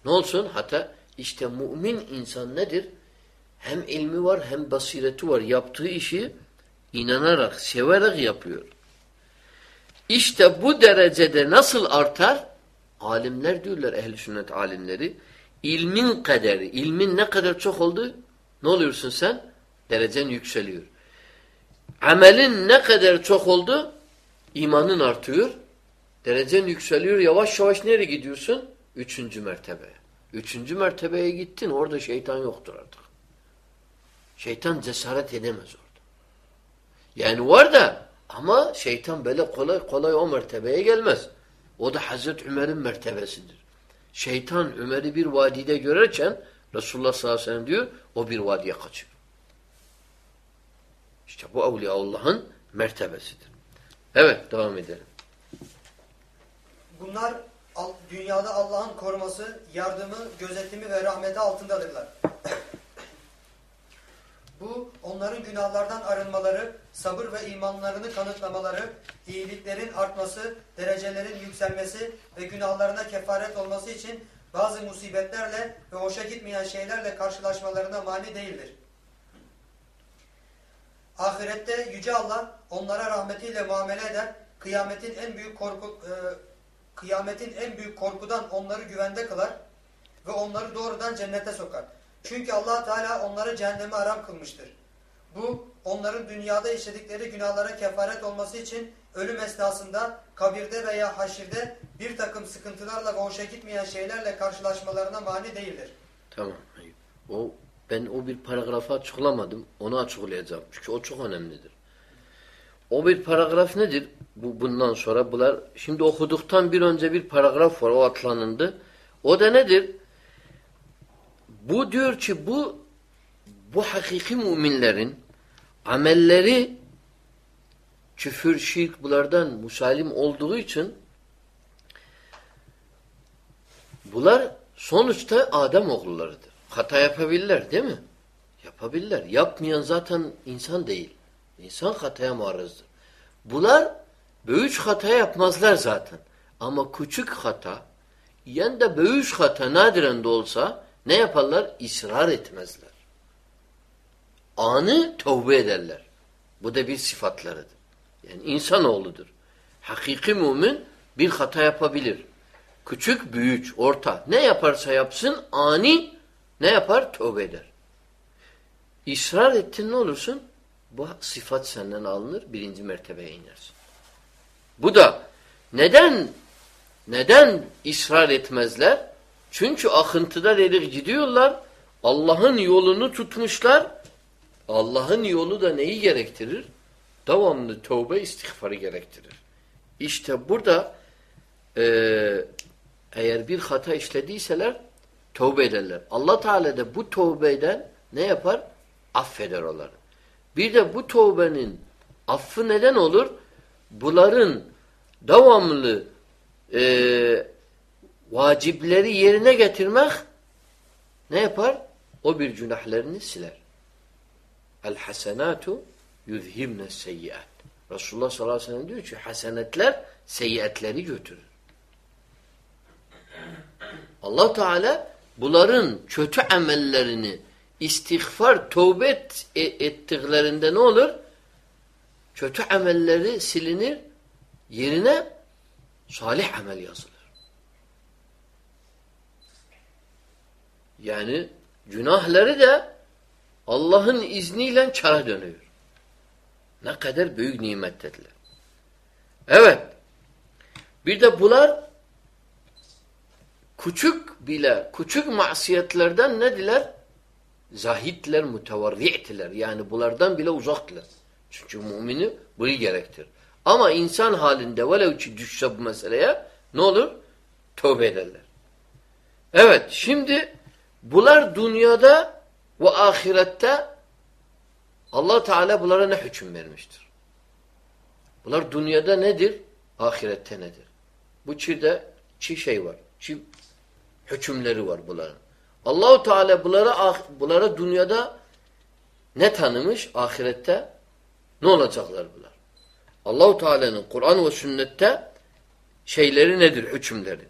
Ne olsun? Hatta işte mümin insan nedir? Hem ilmi var hem basireti var. Yaptığı işi inanarak, severek yapıyor. İşte bu derecede nasıl artar? Alimler diyorlar ehli sünnet alimleri. İlmin kaderi, ilmin ne kadar çok oldu? Ne oluyorsun sen? Derecen yükseliyor. Amelin ne kadar çok oldu? İmanın artıyor. Derecen yükseliyor. Yavaş yavaş nereye gidiyorsun? Üçüncü mertebeye. Üçüncü mertebeye gittin. Orada şeytan yoktur artık. Şeytan cesaret edemez orada. Yani var da ama şeytan böyle kolay kolay o mertebeye gelmez. O da Hazreti Ömer'in mertebesidir. Şeytan Ömer'i bir vadide görürken Resulullah sallallahu aleyhi ve sellem diyor o bir vadiye kaçıyor. İşte bu Allah'ın mertebesidir. Evet devam edelim. Bunlar dünyada Allah'ın koruması, yardımı, gözetimi ve rahmeti altındadırlar. Bu onların günahlardan arınmaları, sabır ve imanlarını kanıtlamaları, iyiliklerin artması, derecelerin yükselmesi ve günahlarına kefaret olması için bazı musibetlerle ve hoşa gitmeyen şeylerle karşılaşmalarına mani değildir. Ahirette Yüce Allah onlara rahmetiyle muamele eder, kıyametin en büyük korku, e, kıyametin en büyük korkudan onları güvende kılar ve onları doğrudan cennete sokar. Çünkü allah Teala onları cehenneme aram kılmıştır. Bu onların dünyada işledikleri günahlara kefaret olması için ölüm esnasında kabirde veya haşirde bir takım sıkıntılarla ve hoşa gitmeyen şeylerle karşılaşmalarına mani değildir. Tamam. O ben o bir paragrafı açıklamadım. Onu açıklayacağım. Çünkü o çok önemlidir. O bir paragraf nedir? Bu bundan sonra bunlar şimdi okuduktan bir önce bir paragraf var o atlanındı. O da nedir? Bu diyor ki bu bu hakiki müminlerin amelleri küfür, şirk bunlardan musalim olduğu için bunlar sonuçta Adem oğullarıdır. Hata yapabilirler değil mi? Yapabilirler. Yapmayan zaten insan değil. İnsan hataya maruzdur. Bunlar büyük hata yapmazlar zaten. Ama küçük hata, yani de büyük hata nadiren de olsa ne yaparlar? İsrar etmezler. Anı tövbe ederler. Bu da bir sıfatlarıdır. Yani insanoğludur. Hakiki mümin bir hata yapabilir. Küçük, büyük, orta. Ne yaparsa yapsın ani ne yapar? Tövbe eder. İsrar ettin ne olursun? Bu sıfat senden alınır, birinci mertebeye inersin. Bu da neden neden ısrar etmezler? Çünkü akıntıda dedik gidiyorlar, Allah'ın yolunu tutmuşlar. Allah'ın yolu da neyi gerektirir? Devamlı tövbe istiğfarı gerektirir. İşte burada e, eğer bir hata işlediyseler tövbe ederler. Allah Teala da bu tövbeden ne yapar? Affeder onları. Bir de bu tövbenin affı neden olur? Bunların devamlı e, vacipleri yerine getirmek ne yapar? O bir günahlarını siler. El hasenatu yuzhibne seyyiat. Resulullah sallallahu aleyhi ve sellem diyor ki hasenetler seyyiatleri götürür. allah Teala bunların kötü amellerini istiğfar, tövbe et, e, ettiklerinde ne olur? Kötü amelleri silinir, yerine salih amel yazılır. Yani günahları da Allah'ın izniyle çara dönüyor. Ne kadar büyük nimettedirler. Evet. Bir de bunlar küçük bile, küçük masiyetlerden ne diler? Zahitler, mütevarri'tiler. Yani bunlardan bile uzaktılar. Çünkü mümini bunu gerektir. Ama insan halinde velev ki düşse bu meseleye ne olur? Tövbe ederler. Evet, şimdi bunlar dünyada ve ahirette allah Teala bunlara ne hüküm vermiştir? Bunlar dünyada nedir? Ahirette nedir? Bu çiğde çi şey var. Çi hükümleri var bunların. Allahu Teala bunlara ah, bunlara dünyada ne tanımış? Ahirette ne olacaklar bunlar? Allahu Teala'nın Kur'an ve sünnette şeyleri nedir? Hükümleri.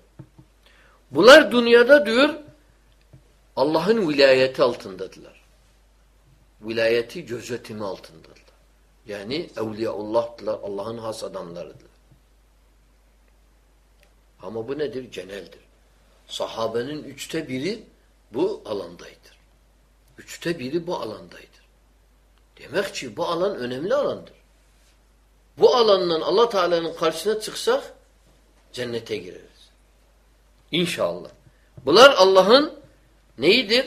Bunlar dünyada diyor Allah'ın vilayeti altındadılar. Vilayeti gözetimi altındadılar. Yani Evliyaullah'tılar. Allah'ın has adamlarıdılar. Ama bu nedir? Geneldir. Sahabenin üçte biri bu alandaydır. Üçte biri bu alandaydır. Demek ki bu alan önemli alandır. Bu alandan Allah Teala'nın karşısına çıksak cennete gireriz. İnşallah. Bunlar Allah'ın neyidir?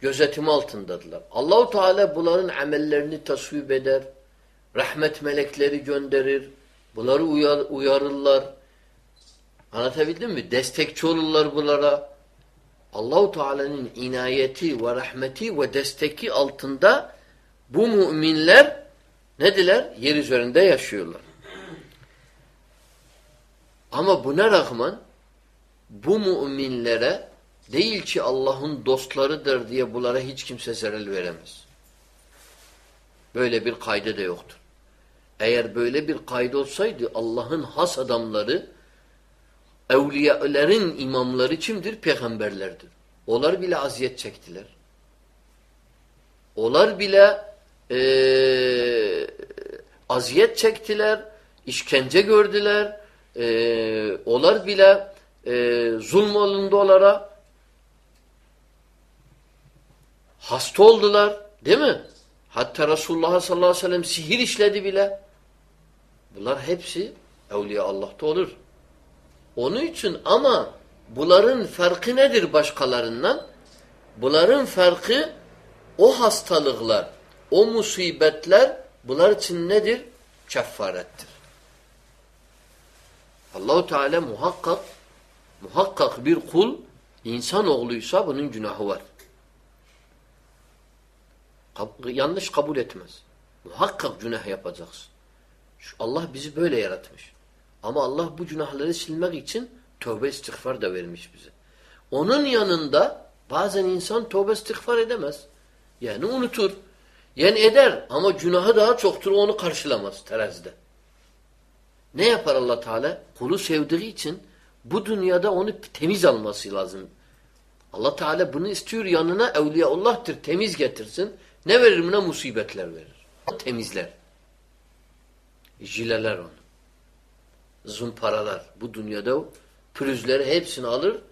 Gözetimi altındadılar. Allahu Teala bunların amellerini tasvip eder. Rahmet melekleri gönderir. Bunları uyar, uyarırlar. Anlatabildim mi? Destekçi olurlar bunlara. Allahu Teala'nın inayeti ve rahmeti ve desteki altında bu müminler nediler? Yer üzerinde yaşıyorlar. Ama buna rağmen bu müminlere değil ki Allah'ın dostlarıdır diye bunlara hiç kimse zarar veremez. Böyle bir kaydı da yoktur. Eğer böyle bir kaydı olsaydı Allah'ın has adamları evliyaların imamları kimdir? Peygamberlerdir. Onlar bile aziyet çektiler. Onlar bile e, aziyet çektiler, işkence gördüler. E, onlar bile e, zulm olundu. Hasta oldular. Değil mi? Hatta Resulullah sallallahu aleyhi ve sellem sihir işledi bile. Bunlar hepsi Evliya Allah'ta olur. Onun için ama bunların farkı nedir başkalarından? Bunların farkı o hastalıklar, o musibetler bunlar için nedir? Keffarettir. Allahu Teala muhakkak muhakkak bir kul insan oğluysa bunun günahı var. Yanlış kabul etmez. Muhakkak günah yapacaksın. Allah bizi böyle yaratmış. Ama Allah bu günahları silmek için tövbe istiğfar da vermiş bize. Onun yanında bazen insan tövbe istiğfar edemez. Yani unutur. Yani eder ama günahı daha çoktur onu karşılamaz terazide. Ne yapar allah Teala? Kulu sevdiği için bu dünyada onu temiz alması lazım. allah Teala bunu istiyor yanına Evliyaullah'tır temiz getirsin. Ne verir buna? Musibetler verir. Temizler. Jileler onu. Zumparalar. Bu dünyada pürüzleri hepsini alır.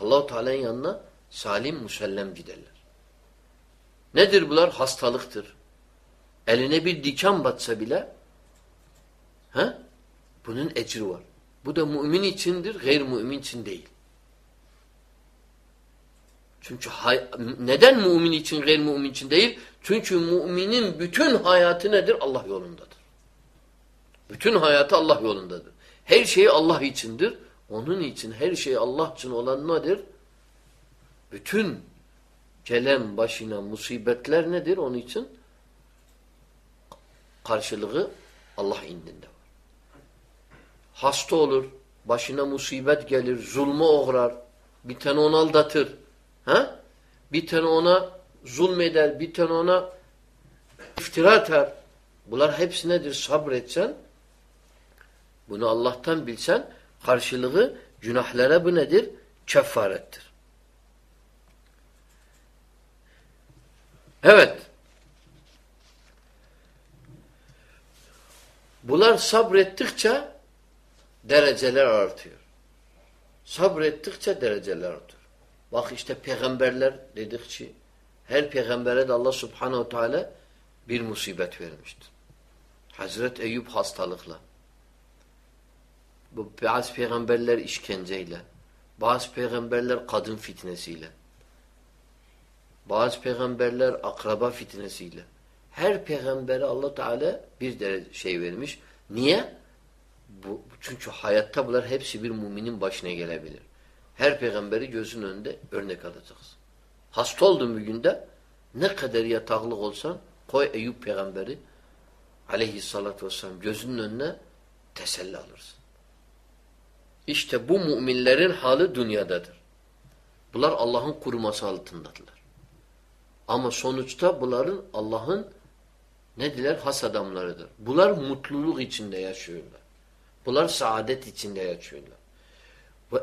Allahu Teala'nın yanına salim musellem giderler. Nedir bunlar? Hastalıktır. eline bir diken batsa bile he, bunun ecri var. Bu da mümin içindir, gayr mümin için değil. Çünkü hay, neden mümin için, gayr mümin için değil? Çünkü müminin bütün hayatı nedir? Allah yolundadır. Bütün hayatı Allah yolundadır. Her şey Allah içindir. Onun için her şey Allah için olan nedir? Bütün gelen başına musibetler nedir onun için? Karşılığı Allah indinde var. Hasta olur, başına musibet gelir, zulme uğrar, bir tane onu aldatır. Ha? Bir tane ona zulmeder, bir tane ona iftira atar. Bunlar hepsi nedir? Sabretsen, bunu Allah'tan bilsen, karşılığı günahlara bu nedir? Kefarettir. Evet. Bunlar sabrettikçe dereceler artıyor. Sabrettikçe dereceler artıyor. Bak işte peygamberler dedikçe her peygambere de Allah subhanehu teala bir musibet vermiştir. Hazret Eyüp hastalıkla. Bazı peygamberler işkenceyle. Bazı peygamberler kadın fitnesiyle. Bazı peygamberler akraba fitnesiyle. Her peygambere Allah Teala bir de şey vermiş. Niye? Bu, çünkü hayatta bunlar hepsi bir müminin başına gelebilir. Her peygamberi gözün önünde örnek alacaksın. Hasta oldun bir günde ne kadar yataklık olsan koy Eyüp peygamberi aleyhissalatü vesselam gözünün önüne teselli alırsın. İşte bu müminlerin hali dünyadadır. Bunlar Allah'ın kuruması altındadırlar. Ama sonuçta bunların Allah'ın ne diler? Has adamlarıdır. Bunlar mutluluk içinde yaşıyorlar. Bunlar saadet içinde yaşıyorlar.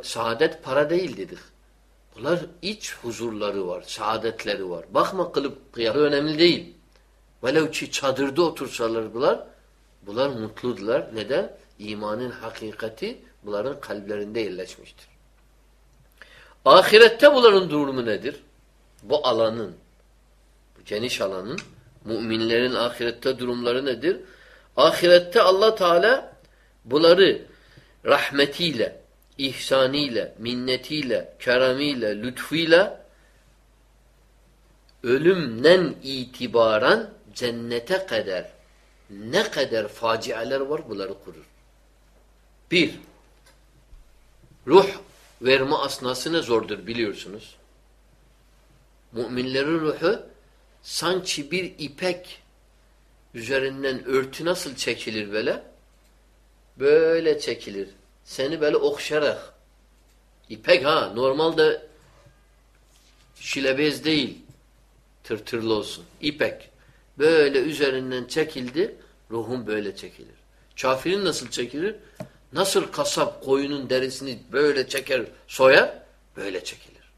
Saadet para değil dedik. Bunlar iç huzurları var, saadetleri var. Bakma kılıp kıyafı önemli değil. Velev ki çadırda otursalar bunlar, bunlar mutludular. Neden? İmanın hakikati bunların kalplerinde yerleşmiştir. Ahirette bunların durumu nedir? Bu alanın, bu geniş alanın, müminlerin ahirette durumları nedir? Ahirette Allah Teala bunları rahmetiyle, ihsaniyle, minnetiyle, keremiyle, lütfuyla ölümden itibaren cennete kadar ne kadar facialar var bunları kurur. Bir, ruh verme asnası ne zordur biliyorsunuz. Müminlerin ruhu sanki bir ipek üzerinden örtü nasıl çekilir böyle? Böyle çekilir. Seni böyle okşarak. İpek ha. Normalde şilebez değil. Tırtırlı olsun. İpek. Böyle üzerinden çekildi. Ruhun böyle çekilir. Kafirin nasıl çekilir? Nasıl kasap koyunun derisini böyle çeker, soyar? Böyle çekilir.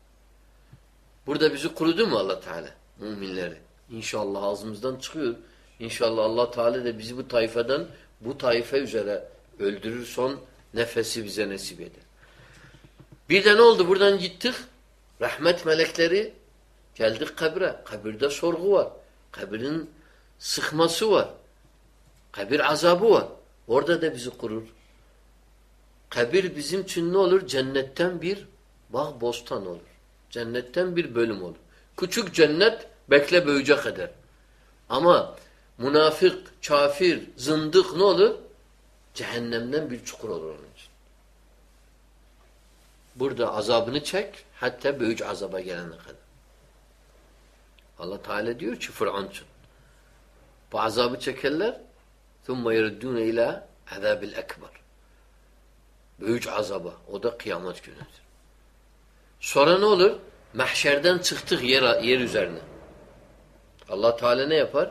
Burada bizi kurudu mu Allah Teala? Müminleri. İnşallah ağzımızdan çıkıyor. İnşallah Allah Teala da bizi bu tayfadan bu tayfa üzere öldürür son nefesi bize nasip eder. Bir de ne oldu? Buradan gittik. Rahmet melekleri geldik kabre. Kabirde sorgu var. Kabirin sıkması var. Kabir azabı var. Orada da bizi kurur. Kabir bizim için ne olur? Cennetten bir bağ bostan olur. Cennetten bir bölüm olur. Küçük cennet bekle büyüyecek kadar. Ama münafık, kafir, zındık ne olur? Cehennemden bir çukur olur onun için. Burada azabını çek hatta büyük azaba gelene kadar. Allah Teala diyor ki Fır'an için. Bu azabı çekerler ثُمَّ يَرُدُّونَ اِلَى عَذَابِ الْاَكْبَرِ Büyük azaba. O da kıyamet günüdür. Sonra ne olur? Mahşerden çıktık yer, yer üzerine. Allah Teala ne yapar?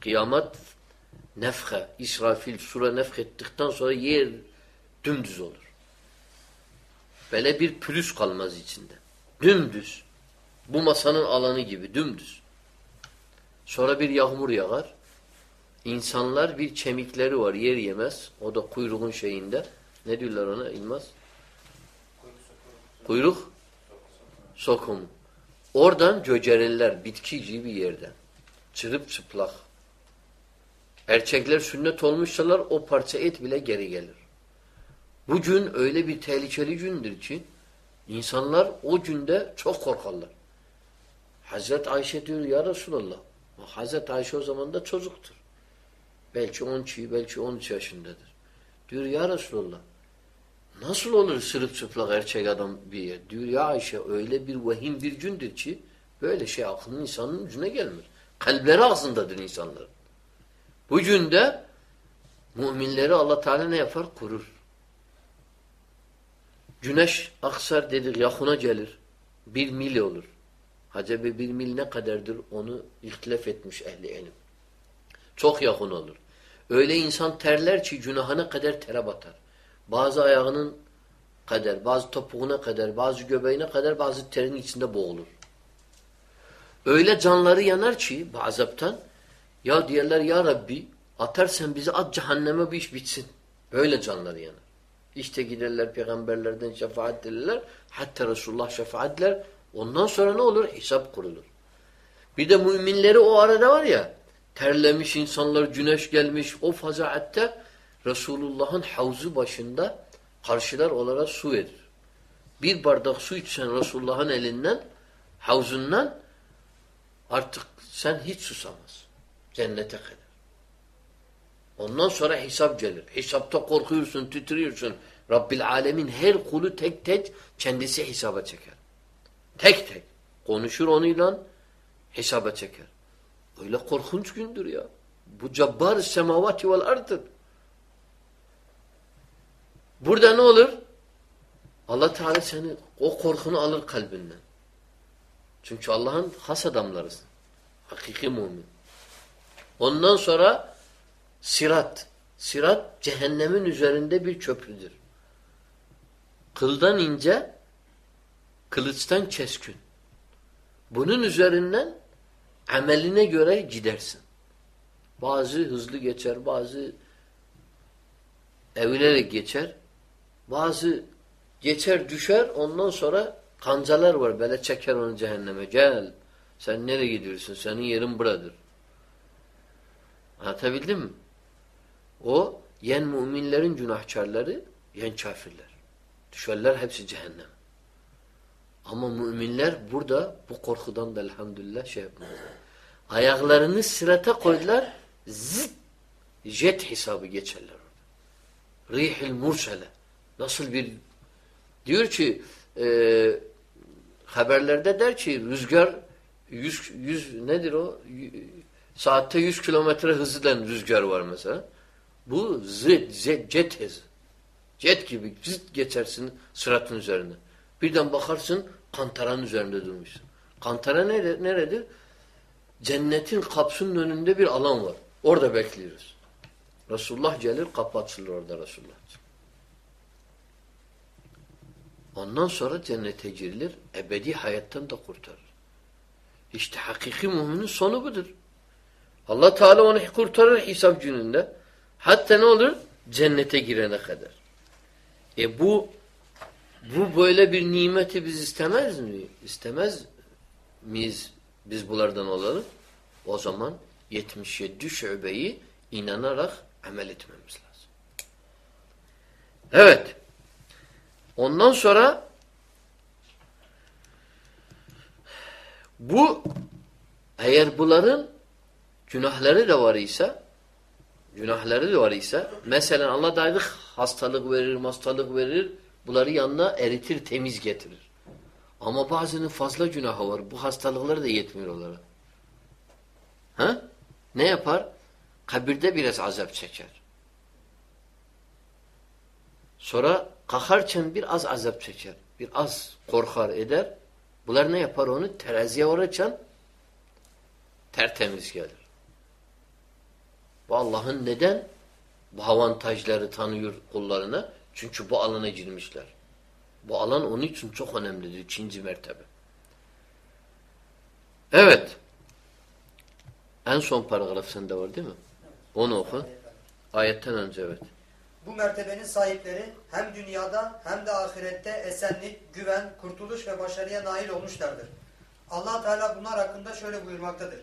Kıyamet nefhe, İsrafil sura nefh ettikten sonra yer dümdüz olur. Böyle bir pürüz kalmaz içinde. Dümdüz. Bu masanın alanı gibi dümdüz. Sonra bir yağmur yağar. İnsanlar bir kemikleri var yer yemez. O da kuyruğun şeyinde. Ne diyorlar ona İlmaz? Kuyruk sokum. Oradan cöcerirler bitki gibi yerden. Çırıp çıplak. Erkekler sünnet olmuşsalar o parça et bile geri gelir. Bu gün öyle bir tehlikeli gündür ki insanlar o günde çok korkarlar. Hazreti Ayşe diyor ya Resulallah. Hazreti Ayşe o zaman da çocuktur. Belki 12, belki 13 yaşındadır. Diyor ya Resulallah. Nasıl olur sırıp çıplak erkek adam bir yer? Diyor ya Ayşe öyle bir vahim bir gündür ki böyle şey aklının insanın ucuna gelmez. Kalpleri ağzındadır insanların. Bu günde müminleri Allah Teala ne yapar? Kurur. Güneş aksar dedik yakına gelir. Bir mil olur. Acaba bir mil ne kadardır onu ihtilaf etmiş ehli ilim. Çok yakın olur. Öyle insan terler ki günahına kadar tere batar. Bazı ayağının kadar, bazı topuğuna kadar, bazı göbeğine kadar, bazı terin içinde boğulur. Öyle canları yanar ki bu azaptan ya diyorlar ya Rabbi atarsan bizi at cehenneme bir iş bitsin. Böyle canları yanar. İşte giderler peygamberlerden şefaat dilerler. Hatta Resulullah şefaat diler. Ondan sonra ne olur? Hesap kurulur. Bir de müminleri o arada var ya terlemiş insanlar, güneş gelmiş o fazaatte Resulullah'ın havzu başında karşılar olarak su verir. Bir bardak su içsen Resulullah'ın elinden, havzundan artık sen hiç susamaz. Cennete kadar. Ondan sonra hesap gelir. Hesapta korkuyorsun, titriyorsun. Rabbil alemin her kulu tek tek kendisi hesaba çeker. Tek tek. Konuşur onunla hesaba çeker. Öyle korkunç gündür ya. Bu cabbar semavati vel ardır. Burada ne olur? Allah Teala seni o korkunu alır kalbinden. Çünkü Allah'ın has adamlarısın. Hakiki mümin. Ondan sonra sirat. Sirat cehennemin üzerinde bir köprüdür. Kıldan ince, kılıçtan keskin. Bunun üzerinden ameline göre gidersin. Bazı hızlı geçer, bazı evilerek geçer. Bazı geçer düşer ondan sonra kancalar var böyle çeker onu cehenneme. Gel sen nereye gidiyorsun? Senin yerin buradır. Anlatabildim mi? O yen müminlerin günahkarları yen kafirler. Düşerler hepsi cehennem. Ama müminler burada bu korkudan da elhamdülillah şey yapmazlar. Ayaklarını sırata koydular zıt jet hesabı geçerler orada. Rihil mursele. Nasıl bir diyor ki e, haberlerde der ki rüzgar yüz, yüz nedir o? Saatte 100 kilometre hızla rüzgar var mesela. Bu zet, zet, jet hızı. Jet gibi zıt geçersin sıratın üzerine. Birden bakarsın kantaranın üzerinde durmuşsun. Kantara nere, neredir? Cennetin kapsının önünde bir alan var. Orada bekliyoruz. Resulullah gelir kapı açılır orada Resulullah. Ondan sonra cennete girilir. Ebedi hayattan da kurtarır. İşte hakiki müminin sonu budur. Allah Teala onu kurtarır hesap gününde. Hatta ne olur? Cennete girene kadar. E bu bu böyle bir nimeti biz istemez mi? İstemez miyiz biz bulardan olalım? O zaman 77 şubeyi inanarak amel etmemiz lazım. Evet. Ondan sonra bu eğer bunların günahları da var ise günahları da var ise mesela Allah dair hastalık verir, hastalık verir bunları yanına eritir, temiz getirir. Ama bazının fazla günahı var. Bu hastalıkları da yetmiyor onlara. Ha? Ne yapar? Kabirde biraz azap çeker. Sonra kalkarken bir az azap çeker. Bir az korkar eder. Bunlar ne yapar onu? Teraziye uğraçan tertemiz gelir. Bu Allah'ın neden bu avantajları tanıyor kullarına? Çünkü bu alana girmişler. Bu alan onun için çok önemlidir. İkinci mertebe. Evet. En son paragraf sende var değil mi? Onu oku. Ayetten önce evet. Bu mertebenin sahipleri hem dünyada hem de ahirette esenlik, güven, kurtuluş ve başarıya nail olmuşlardır. allah Teala bunlar hakkında şöyle buyurmaktadır.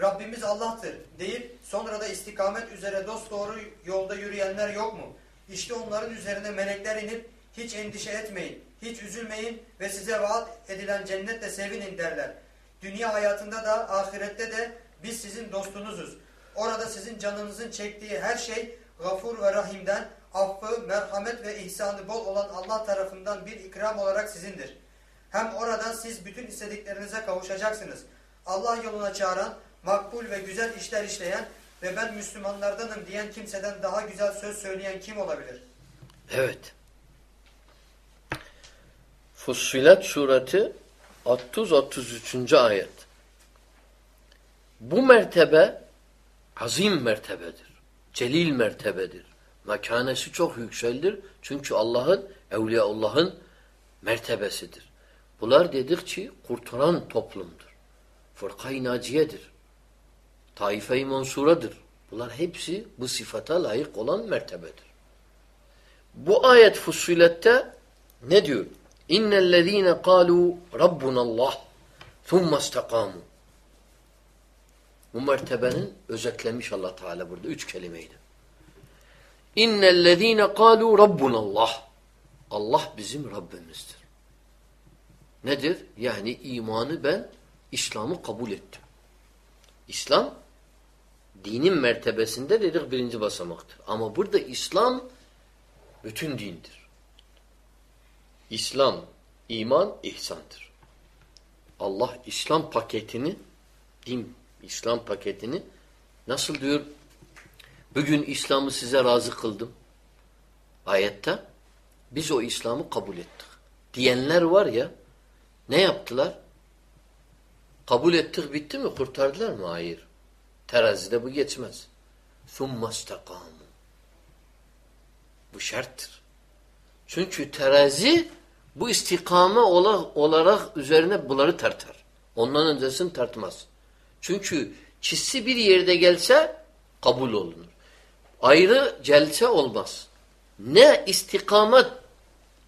Rabbimiz Allah'tır deyip sonra da istikamet üzere dosdoğru yolda yürüyenler yok mu? İşte onların üzerine melekler inip hiç endişe etmeyin, hiç üzülmeyin ve size vaat edilen cennetle sevinin derler. Dünya hayatında da ahirette de biz sizin dostunuzuz. Orada sizin canınızın çektiği her şey gafur ve rahimden, affı, merhamet ve ihsanı bol olan Allah tarafından bir ikram olarak sizindir. Hem orada siz bütün istediklerinize kavuşacaksınız. Allah yoluna çağıran, makbul ve güzel işler işleyen ve ben Müslümanlardanım diyen kimseden daha güzel söz söyleyen kim olabilir? Evet. Fussilet sureti 30-33. ayet. Bu mertebe azim mertebedir. Celil mertebedir. Mekanesi çok yükseldir. Çünkü Allah'ın, Evliyaullah'ın mertebesidir. Bunlar dedikçe kurtulan toplumdur. Fırkayı naciyedir. Taife-i mansuradır. Bunlar hepsi bu sıfata layık olan mertebedir. Bu ayet Fussilet'te ne diyor? İnnellezîne kâlû Rabbunallah thumma istakamu. Bu mertebenin özetlemiş Allah Teala burada. Üç kelimeydi. İnnellezîne kâlû Rabbunallah. Allah bizim Rabbimizdir. Nedir? Yani imanı ben İslam'ı kabul ettim. İslam dinin mertebesinde dedik birinci basamaktır. Ama burada İslam bütün dindir. İslam, iman, ihsandır. Allah İslam paketini, din, İslam paketini nasıl diyor? Bugün İslam'ı size razı kıldım. Ayette biz o İslam'ı kabul ettik. Diyenler var ya ne yaptılar? Kabul ettik bitti mi? Kurtardılar mı? Hayır. Terazide bu geçmez. ثُمَّ اسْتَقَامُ Bu şarttır. Çünkü terazi bu istikame olarak üzerine bunları tartar. Ondan öncesini tartmaz. Çünkü çizsi bir yerde gelse kabul olunur. Ayrı celse olmaz. Ne istikamet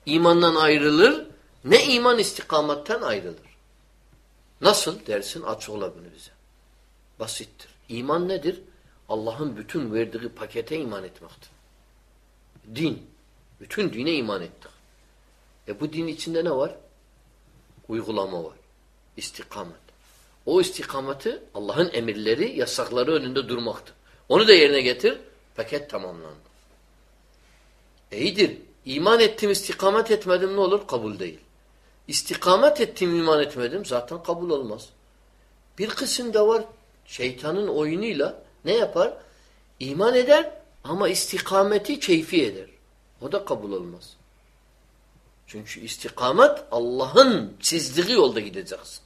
imandan ayrılır ne iman istikametten ayrılır. Nasıl dersin açıkla bunu bize. Basittir. İman nedir? Allah'ın bütün verdiği pakete iman etmektir. Din. Bütün dine iman ettik. E bu din içinde ne var? Uygulama var. İstikamet. O istikameti Allah'ın emirleri, yasakları önünde durmaktır. Onu da yerine getir, paket tamamlandı. E iyidir. İman ettim, istikamet etmedim ne olur? Kabul değil. İstikamet ettim, iman etmedim zaten kabul olmaz. Bir kısım da var şeytanın oyunuyla ne yapar? İman eder ama istikameti keyfi eder. O da kabul olmaz. Çünkü istikamet Allah'ın çizdiği yolda gideceksin.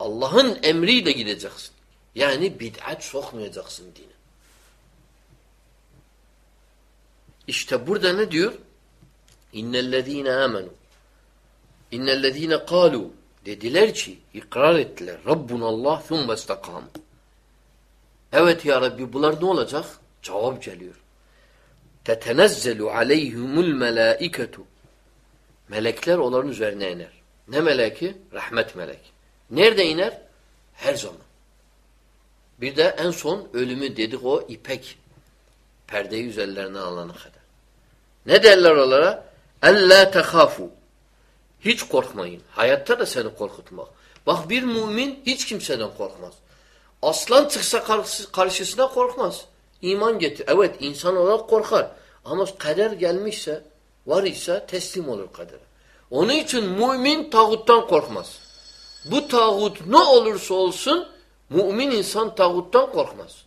Allah'ın emriyle gideceksin. Yani bid'at sokmayacaksın dine. İşte burada ne diyor? İnnellezîne amenu İnnellezîne kâlu dediler ki, ikrar ettiler. Rabbunallah thumme istakam. Evet ya Rabbi bunlar ne olacak? Cevap geliyor. Tetenezzelu aleyhumul melâiketu. Melekler onların üzerine iner. Ne meleki? Rahmet melek. Nerede iner? Her zaman. Bir de en son ölümü dedik o ipek perdeyi üzerlerine alana kadar. Ne derler onlara? Elle tehafu. Hiç korkmayın. Hayatta da seni korkutmak. Bak bir mümin hiç kimseden korkmaz. Aslan çıksa karşısına korkmaz. İman getir. Evet insan olarak korkar. Ama kader gelmişse, var ise teslim olur kadere. Onun için mümin tağuttan korkmaz. Bu tağut ne olursa olsun mümin insan tağuttan korkmaz.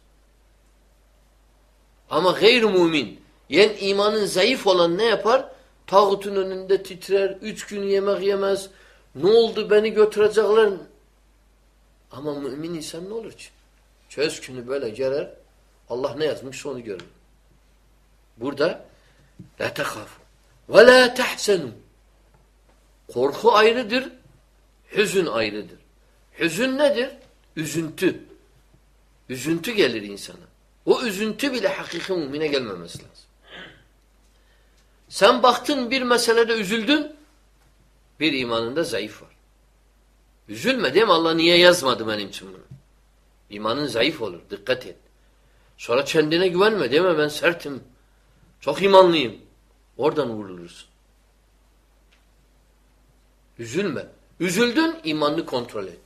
Ama gayr mümin yani imanın zayıf olan ne yapar? Tağutun önünde titrer, üç gün yemek yemez. Ne oldu beni götürecekler? Ama mümin insan ne olur ki? Çöz günü böyle gelir. Allah ne yazmışsa onu görür. Burada la tekhafu ve la tahsenu. Korku ayrıdır, hüzün ayrıdır. Hüzün nedir? Üzüntü. Üzüntü gelir insana. O üzüntü bile hakiki mümine gelmemesi lazım. Sen baktın bir meselede üzüldün, bir imanında zayıf var. Üzülme değil mi? Allah niye yazmadı benim için bunu? İmanın zayıf olur. Dikkat et. Sonra kendine güvenme. Deme ben sertim. Çok imanlıyım. Oradan vurulursun. Üzülme. Üzüldün imanını kontrol et.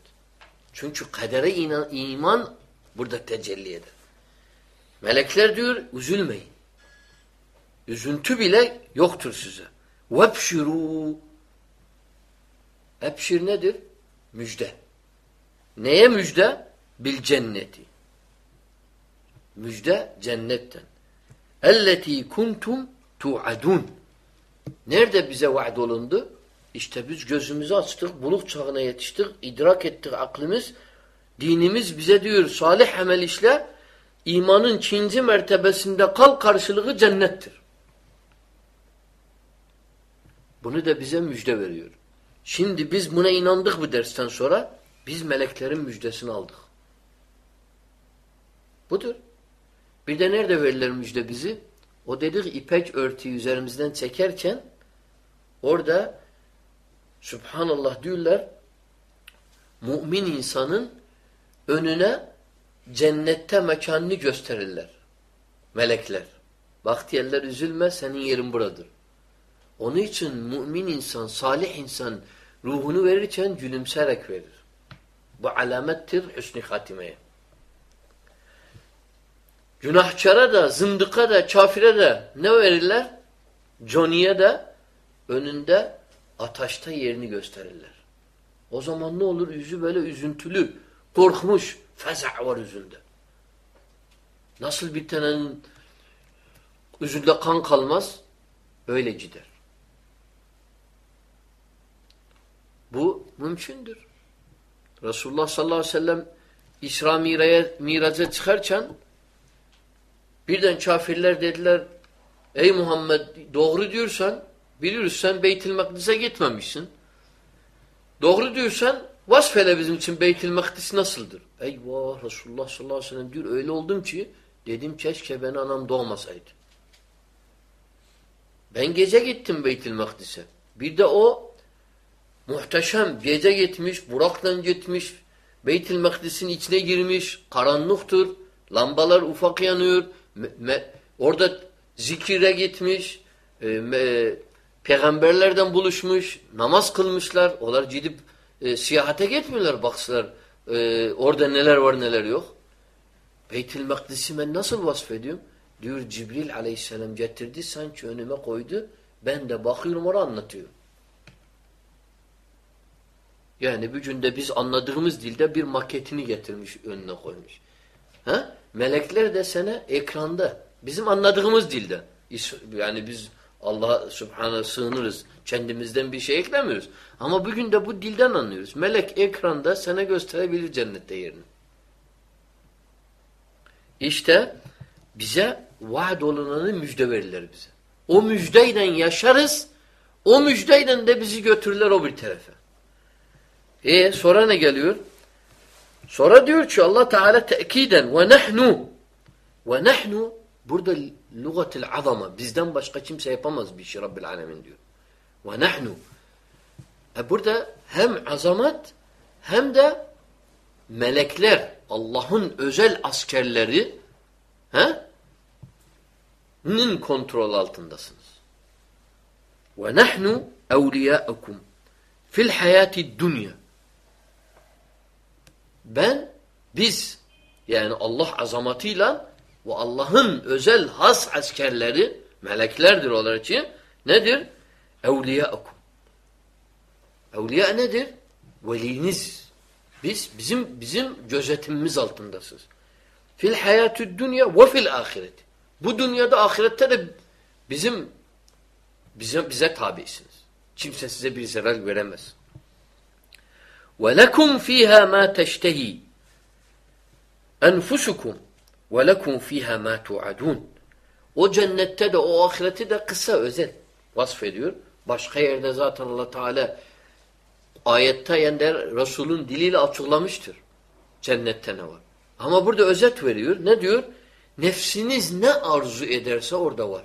Çünkü kadere inan, iman burada tecelli eder. Melekler diyor üzülmeyin. Üzüntü bile yoktur size. Vebşirû Ebşir nedir? Müjde. Neye müjde? Bil cenneti. Müjde cennetten. Elleti kuntum tu'adun. Nerede bize vaad olundu? İşte biz gözümüzü açtık, buluk çağına yetiştik, idrak ettik aklımız. Dinimiz bize diyor salih amel işle imanın ikinci mertebesinde kal karşılığı cennettir. Bunu da bize müjde veriyor. Şimdi biz buna inandık bu dersten sonra biz meleklerin müjdesini aldık. Budur. Bir de nerede verilir müjde bizi? O dedik ipek örtüyü üzerimizden çekerken orada Subhanallah diyorlar mümin insanın önüne cennette mekanını gösterirler. Melekler. Bahtiyarlar üzülme senin yerin buradır. Onun için mümin insan, salih insan ruhunu verirken gülümserek verir. Bu alamettir hüsnü hatimeye. Günahçara da, zındıka da, kafire de ne verirler? Johnny'e de önünde ataşta yerini gösterirler. O zaman ne olur? Yüzü böyle üzüntülü, korkmuş, feza var yüzünde. Nasıl bir tanenin yüzünde kan kalmaz? Öyle gider. Bu mümkündür. Resulullah sallallahu aleyhi ve sellem İsra miraca çıkarken birden kafirler dediler Ey Muhammed doğru diyorsan biliyoruz sen Beytül Makdis'e gitmemişsin. Doğru diyorsan vasfele bizim için Beytül Makdis nasıldır? Eyvah Resulullah sallallahu aleyhi ve sellem diyor öyle oldum ki dedim keşke ben anam doğmasaydı. Ben gece gittim Beytül Makdis'e. Bir de o Muhteşem. Gece gitmiş, Burak'la gitmiş. Beytül Mekdis'in içine girmiş. Karanlıktır. Lambalar ufak yanıyor. Me, me, orada zikire gitmiş. E, me, peygamberlerden buluşmuş. Namaz kılmışlar. Onlar gidip e, siyahate gitmiyorlar baksınlar. E, orada neler var neler yok. Beytül Mekdis'i ben nasıl vasfediyorum? Diyor Cibril aleyhisselam getirdi sanki önüme koydu. Ben de bakıyorum orada anlatıyorum. Yani bugün de biz anladığımız dilde bir maketini getirmiş önüne koymuş. Ha? Melekler de sana ekranda bizim anladığımız dilde. Yani biz Allah subhanahu sığınırız. Kendimizden bir şey eklemiyoruz. Ama bugün de bu dilden anlıyoruz. Melek ekranda sana gösterebilir cennette yerini. İşte bize vaad olunanı müjde verirler bize. O müjdeyle yaşarız. O müjdeyle de bizi götürürler o bir tarafa. E sonra ne geliyor? Sonra diyor ki Allah Teala tekiden ve nahnu ve nahnu burada lügatil azama bizden başka kimse yapamaz bir şey Rabbil Alemin diyor. Ve nahnu e burada hem azamat hem de melekler Allah'ın özel askerleri he? nin kontrol altındasınız. Ve nahnu evliyâekum fil hayati dünya ben, biz yani Allah azamatıyla ve Allah'ın özel has askerleri meleklerdir onlar için nedir? Evliyâekum. Evliya nedir? Veliniz. Biz bizim bizim gözetimimiz altındasınız. Fil hayatü dünya ve fil ahiret. Bu dünyada ahirette de bizim bize bize tabisiniz. Kimse size bir zarar veremez. وَلَكُمْ ف۪يهَا مَا تَشْتَهِي enfusukum ve lekum fiha ma tuadun. O cennette de o ahireti de kısa özel vasfediyor. Başka yerde zaten Allah Teala ayette yani Resul'ün diliyle açıklamıştır. Cennette ne var. Ama burada özet veriyor. Ne diyor? Nefsiniz ne arzu ederse orada var.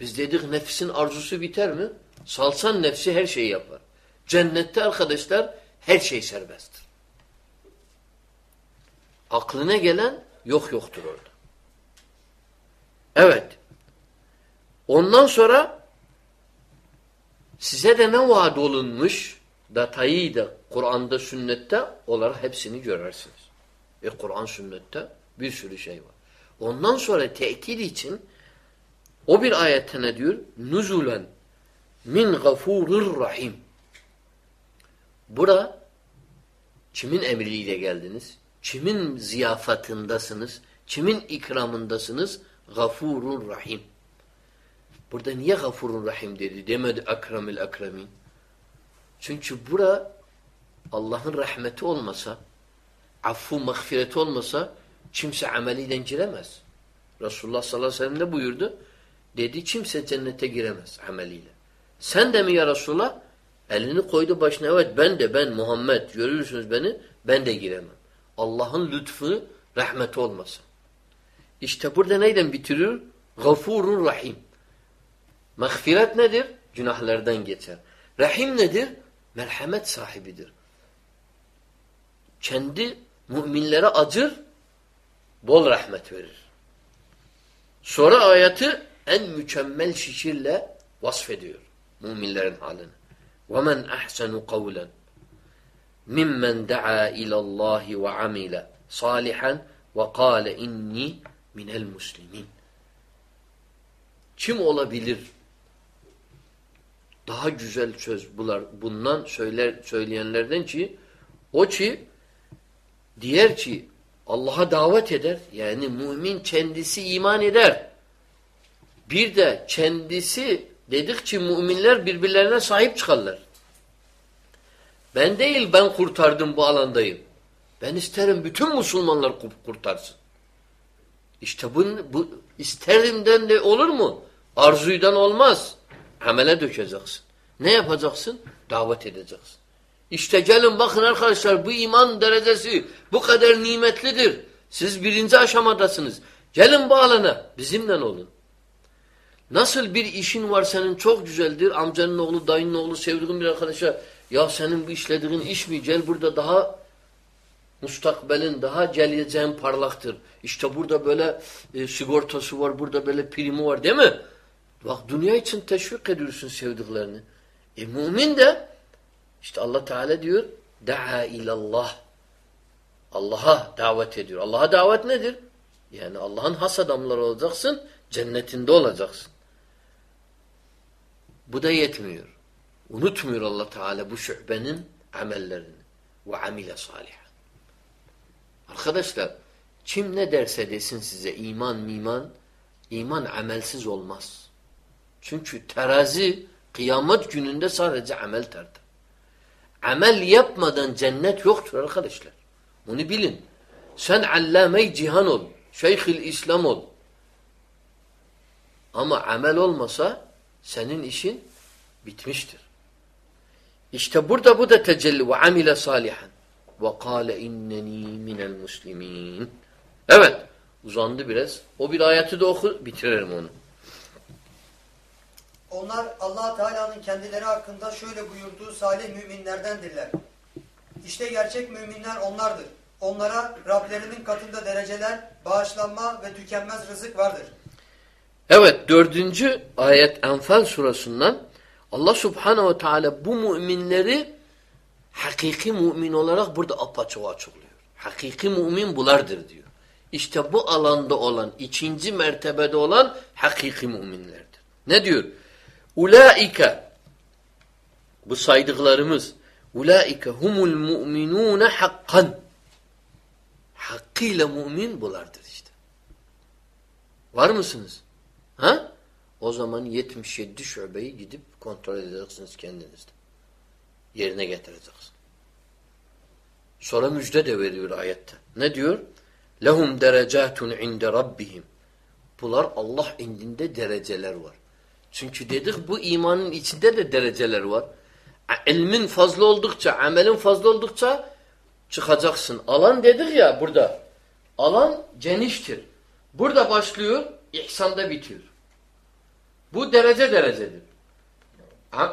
Biz dedik nefsin arzusu biter mi? Salsan nefsi her şeyi yapar. Cennette arkadaşlar her şey serbesttir. Aklına gelen yok yoktur orada. Evet. Ondan sonra size de ne vaat olunmuş datayı da Kur'an'da sünnette olarak hepsini görürsünüz. E Kur'an sünnette bir sürü şey var. Ondan sonra tekil için o bir ayette ne diyor? Nuzulen min gafurur rahim. Bura kimin emriyle geldiniz? Kimin ziyafetindasınız? Kimin ikramındasınız? Gafurur rahim. Burada niye gafurur rahim dedi? Demedi ekremil ekremin. Çünkü bura Allah'ın rahmeti olmasa, affu mağfireti olmasa kimse ameliyle giremez. Resulullah sallallahu aleyhi ve sellem ne buyurdu? Dedi kimse cennete giremez ameliyle. Sen de mi ya Resulullah? Elini koydu başına. Evet ben de ben Muhammed. Görürsünüz beni. Ben de giremem. Allah'ın lütfu, rahmeti olmasa. İşte burada neyden bitiriyor? Gafurur Rahim. Mağfiret nedir? Günahlardan geçer. Rahim nedir? Merhamet sahibidir. Kendi müminlere acır, bol rahmet verir. Sonra ayeti en mükemmel şişirle vasfediyor müminlerin halini. وَمَنْ أَحْسَنُ قَوْلًا مِمَّنْ دَعَا إِلَى اللّٰهِ وَعَمِلَ صَالِحًا وَقَالَ اِنِّي مِنَ الْمُسْلِمِينَ Kim olabilir? Daha güzel söz bular, bundan söyler, söyleyenlerden ki o ki diğer ki Allah'a davet eder. Yani mümin kendisi iman eder. Bir de kendisi dedikçe müminler birbirlerine sahip çıkarlar. Ben değil ben kurtardım bu alandayım. Ben isterim bütün Müslümanlar kurtarsın. İşte bu, bu isterimden de olur mu? Arzuydan olmaz. Amele dökeceksin. Ne yapacaksın? Davet edeceksin. İşte gelin bakın arkadaşlar bu iman derecesi bu kadar nimetlidir. Siz birinci aşamadasınız. Gelin bu alana. Bizimle olun. Nasıl bir işin var senin çok güzeldir. Amcanın oğlu, dayının oğlu, sevdiğin bir arkadaşa ya senin bu işlediğin iş mi? Gel burada daha mustakbelin, daha geleceğin parlaktır. İşte burada böyle e, sigortası var, burada böyle primi var değil mi? Bak dünya için teşvik ediyorsun sevdiklerini. E mümin de işte Allah Teala diyor Da'a ilallah. Allah'a davet ediyor. Allah'a davet nedir? Yani Allah'ın has adamları olacaksın, cennetinde olacaksın. Bu da yetmiyor. Unutmuyor Allah Teala bu şübenin amellerini. Ve amile salih. Arkadaşlar kim ne derse desin size iman miman, iman amelsiz olmaz. Çünkü terazi kıyamet gününde sadece amel tartar. Amel yapmadan cennet yoktur arkadaşlar. Bunu bilin. Sen allame cihan ol. Şeyhül İslam ol. Ama amel olmasa senin işin bitmiştir. İşte burada bu da tecelli ve amile salihan ve kâle inneni minel muslimin. Evet. Uzandı biraz. O bir ayeti de oku bitirelim onu. Onlar allah Teala'nın kendileri hakkında şöyle buyurduğu salih müminlerdendirler. İşte gerçek müminler onlardır. Onlara Rablerinin katında dereceler, bağışlanma ve tükenmez rızık vardır. Evet dördüncü ayet Enfal surasından Allah subhanehu ve teala bu müminleri hakiki mümin olarak burada apaçık açıklıyor. Hakiki mümin bulardır diyor. İşte bu alanda olan, ikinci mertebede olan hakiki müminlerdir. Ne diyor? Ulaike bu saydıklarımız ulaike humul mu'minune hakkan hakkıyla mümin bulardır işte. Var mısınız? Ha? O zaman 77 şubeyi gidip kontrol edeceksiniz kendinizde. Yerine getireceksin. Sonra müjde de veriyor ayette. Ne diyor? Lehum derecatun inde rabbihim. Bunlar Allah indinde dereceler var. Çünkü dedik bu imanın içinde de dereceler var. İlmin fazla oldukça, amelin fazla oldukça çıkacaksın. Alan dedik ya burada. Alan geniştir. Burada başlıyor, ihsanda bitiyor. Bu derece derecedir.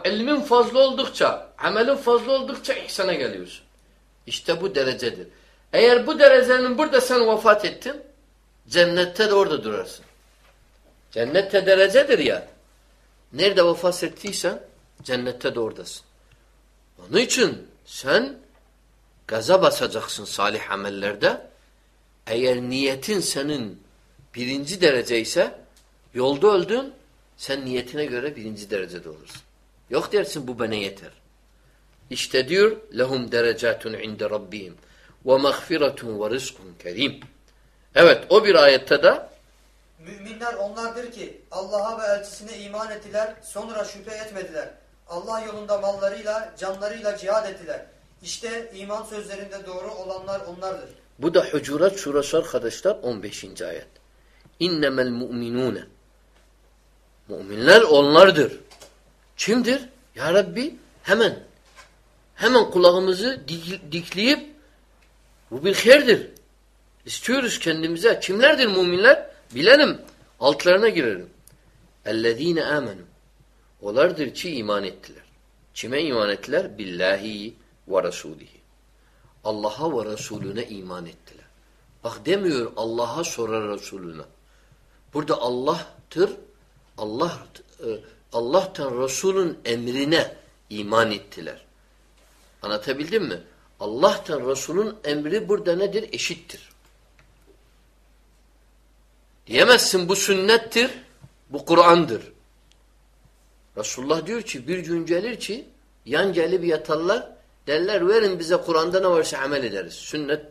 İlmin fazla oldukça, amelin fazla oldukça ihsana geliyorsun. İşte bu derecedir. Eğer bu derecenin burada sen vefat ettin, cennette de orada durarsın. Cennette derecedir ya. Nerede vefat ettiysen cennette de oradasın. Onun için sen gaza basacaksın salih amellerde. Eğer niyetin senin birinci derece ise yolda öldün sen niyetine göre birinci derecede olursun. Yok dersin bu bana yeter. İşte diyor lehum derecatun inde rabbihim ve mağfiretun ve rizkun kerim. Evet o bir ayette de Müminler onlardır ki Allah'a ve elçisine iman ettiler, sonra şüphe etmediler. Allah yolunda mallarıyla, canlarıyla cihad ettiler. İşte iman sözlerinde doğru olanlar onlardır. bu da Hucurat suresi arkadaşlar 15. ayet. İnnemel mu'minune. Müminler onlardır. Kimdir? Ya Rabbi hemen hemen kulağımızı dik, dikleyip bu bir herdir. İstiyoruz kendimize. Kimlerdir müminler? Bilelim. Altlarına girelim. Ellezine amenu. Olardır ki iman ettiler. Kime iman ettiler? Billahi ve Resulihi. Allah'a ve Resulüne iman ettiler. Bak demiyor Allah'a sorar Resulüne. Burada Allah'tır. Allah e, Allah'tan Resul'ün emrine iman ettiler. Anlatabildim mi? Allah'tan Resul'ün emri burada nedir? Eşittir. Diyemezsin bu sünnettir, bu Kur'an'dır. Resulullah diyor ki bir gün gelir ki yan gelip yatarlar derler verin bize Kur'an'da ne varsa amel ederiz. Sünnet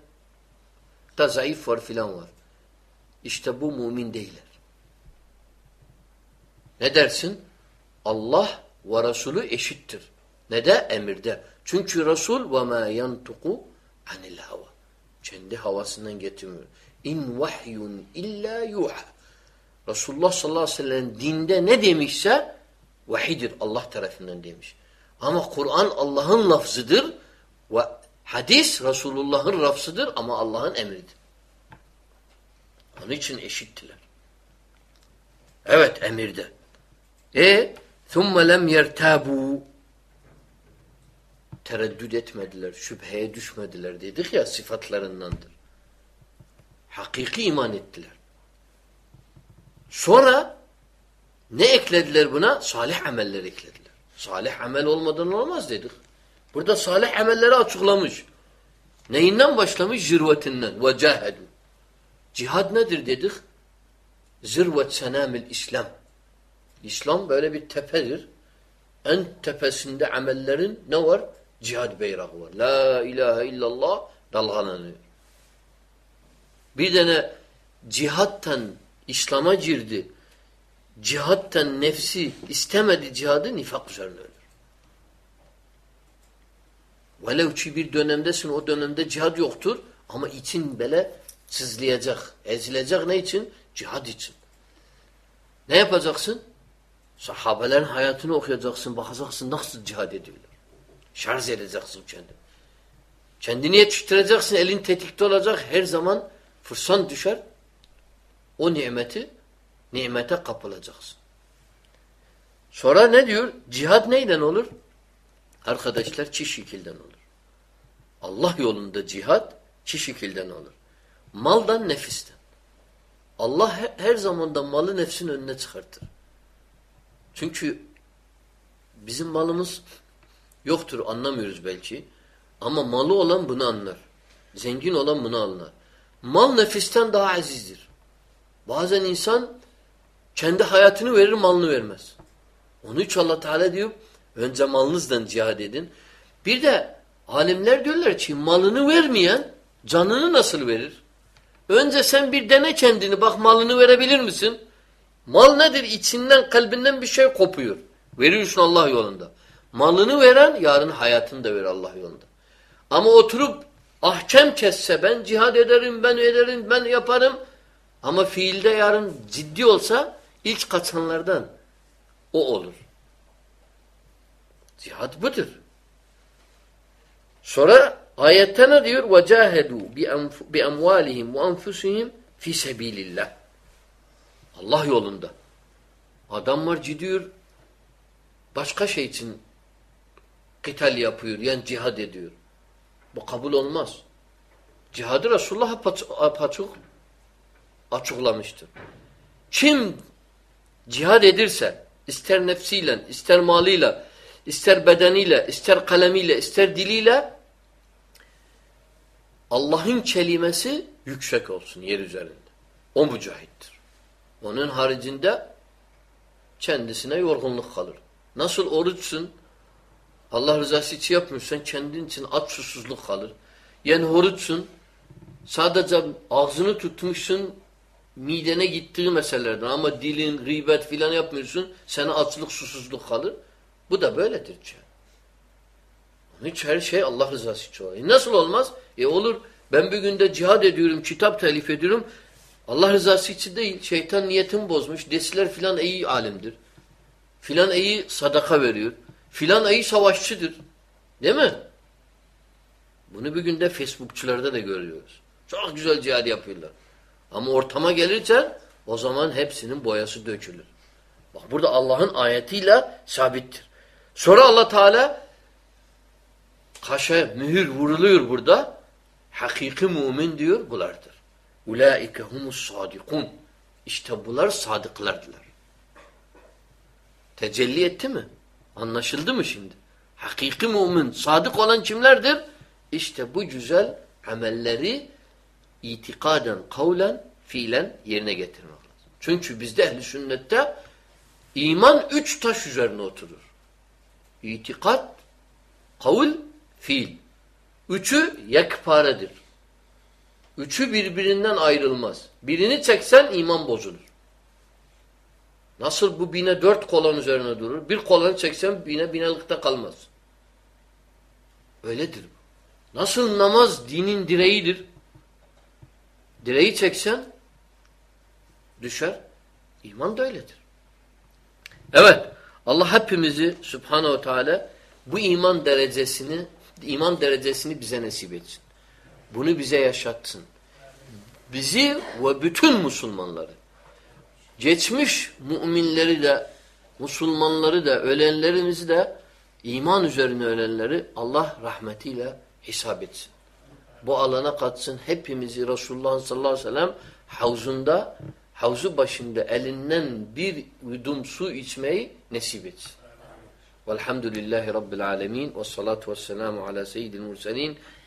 da zayıf var filan var. İşte bu mümin değiller. Ne dersin? Allah ve Resulü eşittir. Ne de? Emirde. Çünkü Resul ve ma yantuku anil hava. Kendi havasından getirmiyor. İn vahyun illa yuha. Resulullah sallallahu aleyhi ve sellem dinde ne demişse vahidir Allah tarafından demiş. Ama Kur'an Allah'ın lafzıdır ve hadis Resulullah'ın lafzıdır ama Allah'ın emridir. Onun için eşittiler. Evet emirde. E ثُمَّ لَمْ يَرْتَابُوا Tereddüt etmediler, şüpheye düşmediler dedik ya sıfatlarındandır. Hakiki iman ettiler. Sonra ne eklediler buna? Salih ameller eklediler. Salih amel olmadan olmaz dedik. Burada salih amelleri açıklamış. Neyinden başlamış? Zirvetinden. Ve cahedu. Cihad nedir dedik? Zirvet senamil İslam. İslam böyle bir tepedir. En tepesinde amellerin ne var? Cihad bayrağı var. La ilahe illallah dalgalanıyor. Bir tane cihattan İslam'a girdi. Cihattan nefsi istemedi cihadı nifak üzerine ölür. Velev ki bir dönemdesin o dönemde cihad yoktur ama için böyle sızlayacak, ezilecek ne için? Cihad için. Ne yapacaksın? Sahabelerin hayatını okuyacaksın, bakacaksın nasıl cihad ediyorlar. Şarj edeceksin kendini. Kendini yetiştireceksin, elin tetikte olacak, her zaman fırsat düşer. O nimeti, nimete kapılacaksın. Sonra ne diyor? Cihad neyden olur? Arkadaşlar çi şekilden olur. Allah yolunda cihad çi şekilden olur. Maldan nefisten. Allah her zaman da malı nefsin önüne çıkartır. Çünkü bizim malımız yoktur anlamıyoruz belki. Ama malı olan bunu anlar. Zengin olan bunu anlar. Mal nefisten daha azizdir. Bazen insan kendi hayatını verir malını vermez. Onun için Allah Teala diyor önce malınızdan cihad edin. Bir de alimler diyorlar ki malını vermeyen canını nasıl verir? Önce sen bir dene kendini bak malını verebilir misin? Mal nedir? İçinden kalbinden bir şey kopuyor. Veriyorsun Allah yolunda. Malını veren yarın hayatını da verir Allah yolunda. Ama oturup ahkem kesse ben cihad ederim, ben ederim, ben yaparım. Ama fiilde yarın ciddi olsa ilk kaçanlardan o olur. Cihad budur. Sonra ayette ne diyor? وَجَاهَدُوا بِأَمْوَالِهِمْ وَأَنْفُسِهِمْ fi sebilillah. Allah yolunda. Adam var gidiyor başka şey için kital yapıyor yani cihad ediyor. Bu kabul olmaz. Cihadı Resulullah apaç- apaçık açıklamıştır. Kim cihad edirse ister nefsiyle, ister malıyla, ister bedeniyle, ister kalemiyle, ister diliyle Allah'ın kelimesi yüksek olsun yer üzerinde. O mücahittir. Onun haricinde kendisine yorgunluk kalır. Nasıl oruçsun? Allah rızası için yapmıyorsan kendin için aç susuzluk kalır. Yani oruçsun sadece ağzını tutmuşsun midene gittiği meselelerden ama dilin, gıybet filan yapmıyorsun sana açlık, susuzluk kalır. Bu da böyledir. Onun için her şey Allah rızası için olur. E nasıl olmaz? E olur. Ben bir günde cihad ediyorum, kitap telif ediyorum. Allah rızası için değil. Şeytan niyetimi bozmuş. Desiler filan iyi alimdir. Filan iyi sadaka veriyor. Filan iyi savaşçıdır. Değil mi? Bunu bir günde Facebookçularda da görüyoruz. Çok güzel cihad yapıyorlar. Ama ortama gelirse o zaman hepsinin boyası dökülür. Bak burada Allah'ın ayetiyle sabittir. Sonra Allah Teala kaşa mühür vuruluyor burada. Hakiki mümin diyor bulardır. Ulaike humus sadikun. İşte bunlar sadıklardılar. Tecelli etti mi? Anlaşıldı mı şimdi? Hakiki mümin, sadık olan kimlerdir? İşte bu güzel amelleri itikaden, kavlen, fiilen yerine getirmek lazım. Çünkü bizde ehli sünnette iman üç taş üzerine oturur. İtikat, kavl, fiil. Üçü yekparedir. Üçü birbirinden ayrılmaz. Birini çeksen iman bozulur. Nasıl bu bine dört kolon üzerine durur? Bir kolonu çeksen bine binelikte kalmaz. Öyledir bu. Nasıl namaz dinin direğidir? Direği çeksen düşer. İman da öyledir. Evet. Allah hepimizi Subhanahu Teala bu iman derecesini iman derecesini bize nasip etsin. Bunu bize yaşatsın. Bizi ve bütün Müslümanları geçmiş müminleri de Müslümanları da ölenlerimizi de iman üzerine ölenleri Allah rahmetiyle hesap etsin. Bu alana katsın hepimizi Resulullah sallallahu aleyhi ve sellem havzunda havzu başında elinden bir yudum su içmeyi nasip etsin. Velhamdülillahi Rabbil alemin ve salatu ve selamu ala seyyidil murselin